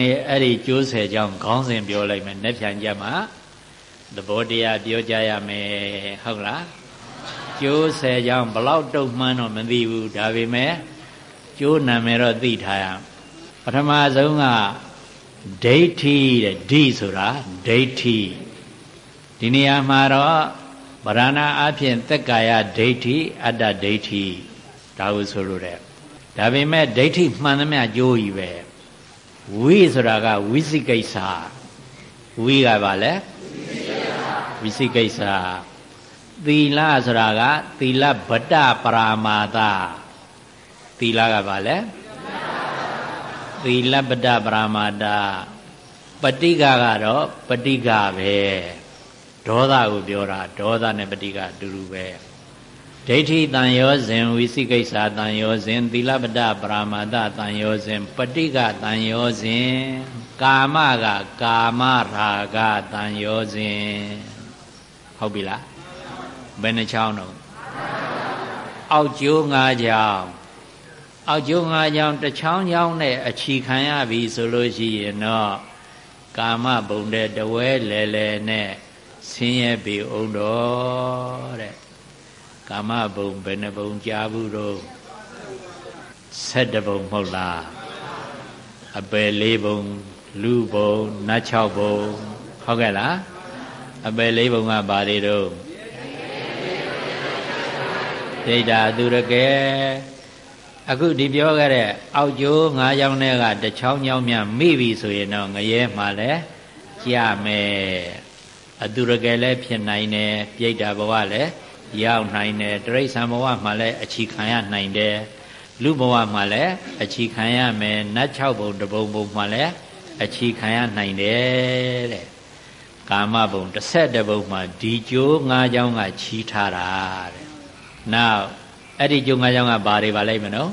[SPEAKER 1] နေ့အဲ့ဒီကျိုးဆယ်ကြောင်းခေါင်းစဉ်ပြောလိုက်မယ်လက်ဖြန်ကြမှာသဘောတရားပြောကြရမယ်ဟုတ်လားကျိုးဆယ်ကြောင်းဘလောက်တုတ်မှန်းတော့မသိဘူးဒါပေမဲ့ကျိုးနာမည်တော့သိထားရပထမဆုံးကဒိဋ္ဌိတဲ့ဒိဆိုတာဒိဋ္ဌိဒီနေရာမှာတော့ဗရဏအဖြစ်သက်ကာယဒိဋ္ဌိအတ္တဒိဋ္ဌိဒါကိုဆိုလိုတဲ့ဒါပေမဲ့ဒိဋ္ဌိမှန်သမျှကျိုးကြီးပဲ ဝိဆိုတာကဝိသိကိစ္စဝိကပါလဲဝိသိကိစ္စသီလဆိုတာကသီလဗတ္တပရာမာသသီလကပါလဲသီလဗတ္တပရာမာတပဋိကကတော့ပဋိကပဲဒေါသကိုပြောတာဒေါသနဲ့ပဋိကအတူတူပဲ ဒိဋ္ဌိတန်ရောစဉ်ဝိသိကိစ္စတန်ရောစဉ်သီလပဒပရာမာဒတန်ရောစဉ်ပဋိကတန်ရောစဉ်ကာမကကာမရာဂတန်ရောစဉ်ဟုတ်ပြီလားဘယ်နှချောင်းတော့အောက်ကျိုး၅ချောင်းအောက်ကျိုး၅ချောင်းတစ်ချောင်းချောင်းနဲ့အချီခံရပြီဆိုလို့ရှိရင်တော့ကာမဘုံတဲ့တဝဲလဲလဲနဲ့ဆင်းရဲပြီအောင်တော့တဲ့ ကာမဘုံဘယ်နှဘုံကြားဘူးတော့7ဘုံမဟုတ်လားအပယ်၄ဘုံလူဘုံနတ်6ဘုံဟုတ်ကဲ့လားအပယ်၄ဘုံကဘာတွေတော့ဒိဋ္ဌာသူရကဲအခုဒီပြောခဲ့တဲ့အောက်ကျိုး၅ချောင်းထဲကတစ်ချောင်းချောင်းများမိပြီဆိုရင်တော့ငရဲမှာလဲကြမယ်အသူရကယ်လည်းဖြစ်နိုင်တယ်ပြိတ္တာဘဝလည်း ရောက်နိုင်တယ်တရိษံဘဝမှာလည်းအချီခံရနိုင်တယ်လူဘဝမှာလည်းအချီခံရမယ်နတ်6ဘုံတဘုံဘုံမှာလည်းအချီခံရနိုင်တယ်တဲ့ကာမဘုံ11ဘုံမှာဒီကျိုး၅ချောင်းကချီထားတာတဲ့နောက်အဲ့ဒီကျိုး၅ချောင်းကဘာတွေပါလိုက်မနော်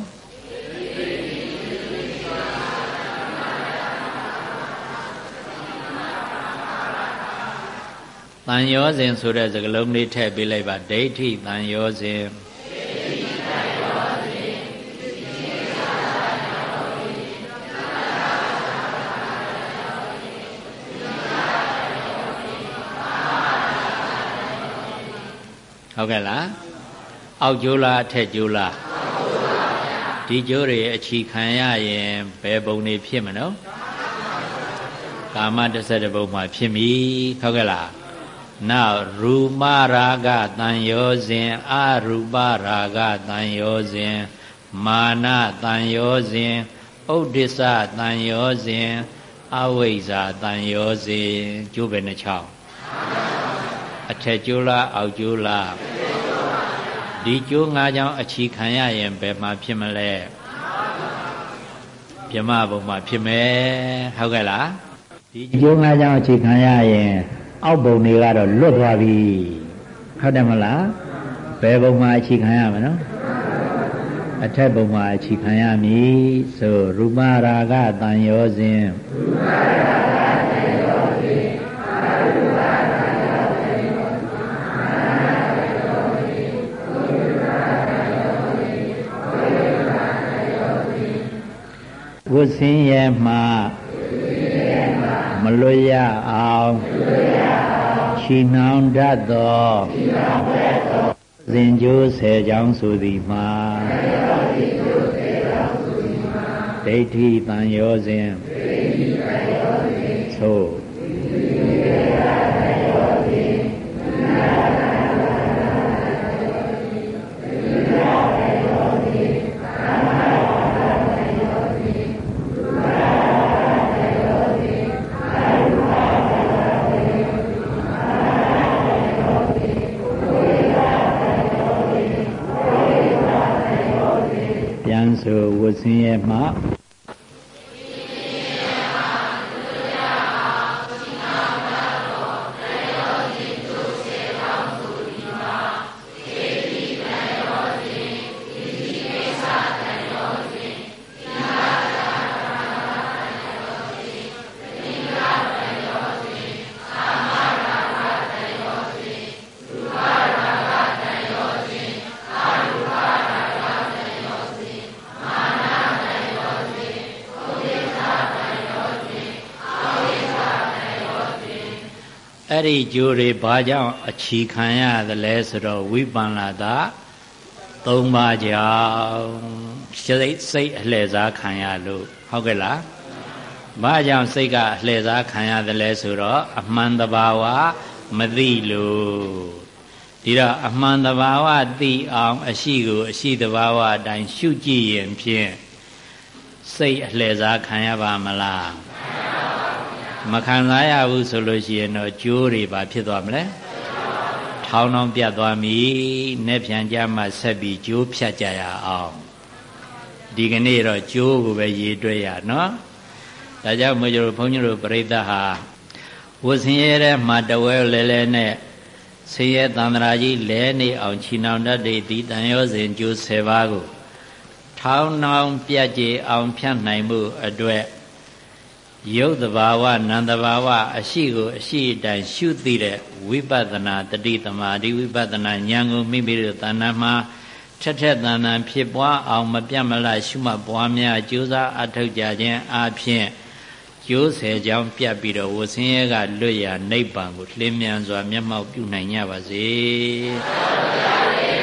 [SPEAKER 1] တန်ရောစဉ်ဆိုတဲ့စကားလုံးလေးထည့်ပေးလိုက်ပါဒိဋ္ဌိတန်ရောစဉ်ဟုတ်ကဲ့လားအောက်ကျိုးလားအထက်ကျိုးလားဒီကျိုးတွေအချီခံရရင်ဘယ်ပုံတွေဖြစ်မနော်ကာမတစ်ဆက်တစ်ပုံမှာဖြစ်ပြီဟုတ်ကဲ့လား နောက်ရူပရာဂတန်ယောစဉ်အရူပရာဂတန်ယောစဉ်မာနတန်ယောစဉ်ဥဒိစ္စတန်ယောစဉ်အဝိဇ္ဇာတန်ယောစဉ်ကျိုးပဲနှချောင်းအထက်ကျိုးလားအောက်ကျိုးလားဒီကျိုး၅ချောင်းအချီခံရရင်ဘယ်မှာဖြစ်မလဲမြမဘုံမှာဖြစ်မယ်ဟုတ်ကဲ့လားဒီကျိုး၅ချောင်းအချီခံရရင် အောက်ဘုံတွေကတော့လွတ်သွားပြီဟုတ်တယ်မလားဘယ်ဘုံမှာအခြေခံရမလဲနော်အထက်ဘုံမှာအခြေခံရမည်ဆိုရူပရာဂတန်ရောစဉ်ရူပရာဂတန်ရောစဉ်အာရူပရာဂတန်ရောစဉ်မာနတန်ရောစဉ်ဘုရားတန်ရောစဉ်ဘုရားတန်ရောစဉ်ဝဆင်းရဲမှာမလွတ်ရအောင် ချီနှောင်တတ်သောစဉ်ကျိုးဆယ်ကြောင်းဆိုသည်မှာဒိဋ္ဌိတန်ရောစဉ်သို့ဆိုဝ ဆင်းရဲမှ အဲ့ဒီကြိုးတွေဘာကြောင့်အချီခံရသလဲဆိုတော့ဝိပန္နာတာ၃ပါးကြောင့်စိတ်စိတ်အလှည့်စားခံရလို့ဟုတ်ကဲ့လားဘာကြောင့်စိတ်ကအလှည့်စားခံရသလဲဆိုတော့အမှန်တဘာဝမသိလို့ဒီတော့အမှန်တဘာဝသိအောင် အရှိကိုအရှိတဘာဝအတိုင်းရှုကြည့်ရင်ဖြင့်စိတ်အလှည့်စားခံရပါမလား မခံစားရဘူးဆိုလို့ရှိရင်တော့ကျိုးတွေဘာဖြစ်သွားမလဲထောင်းထောင်းပြတ်သွားပြီနဲ့ပြန်ကြမှဆက်ပြီးကျိုးဖြတ်ကြရအောင်ဒီကနေ့တော့ကျိုးကိုပဲရည်တွေ့ရနော်ဒါကြောင့်မို့ကျွန်တော်ဘုန်းကြီးတို့ပြိဿဟာဝဆင်းရဲတဲ့မှာတဝဲလဲလဲနဲ့ဆင်းရဲတန္တရာကြီးလဲနေအောင်ချီနှောင်တတ်တဲ့ဒီတန်ရောစဉ်ကျိုး10ပါးကိုထောင်းနှောင်ပြတ်ကြအောင်ဖြတ်နိုင်မှုအတွက် ရုပ်တဘာဝနံတဘာဝအရှိကိုအရှိအတိုင်းရှုသိတဲ့ဝိပဿနာတတိသမာဓိဝိပဿနာဉာဏ်ကိုမိမိတို့တဏ္ဍာမှာထက်ထက်တန်တန်ဖြစ်ပွားအောင်မပြတ်မလတ်ရှုမှတ်ပွားများကြိုးစားအထောက်ကြခြင်းအပြင်ကျိုးဆယ်ကြောင်းပြတ်ပြီးတော့ဝဆင်းရဲကလွတ်ရာနိဗ္ဗာန်ကိုလင်းမြန်စွာမျက်မှောက်ပြုနိုင်ကြပါစေ။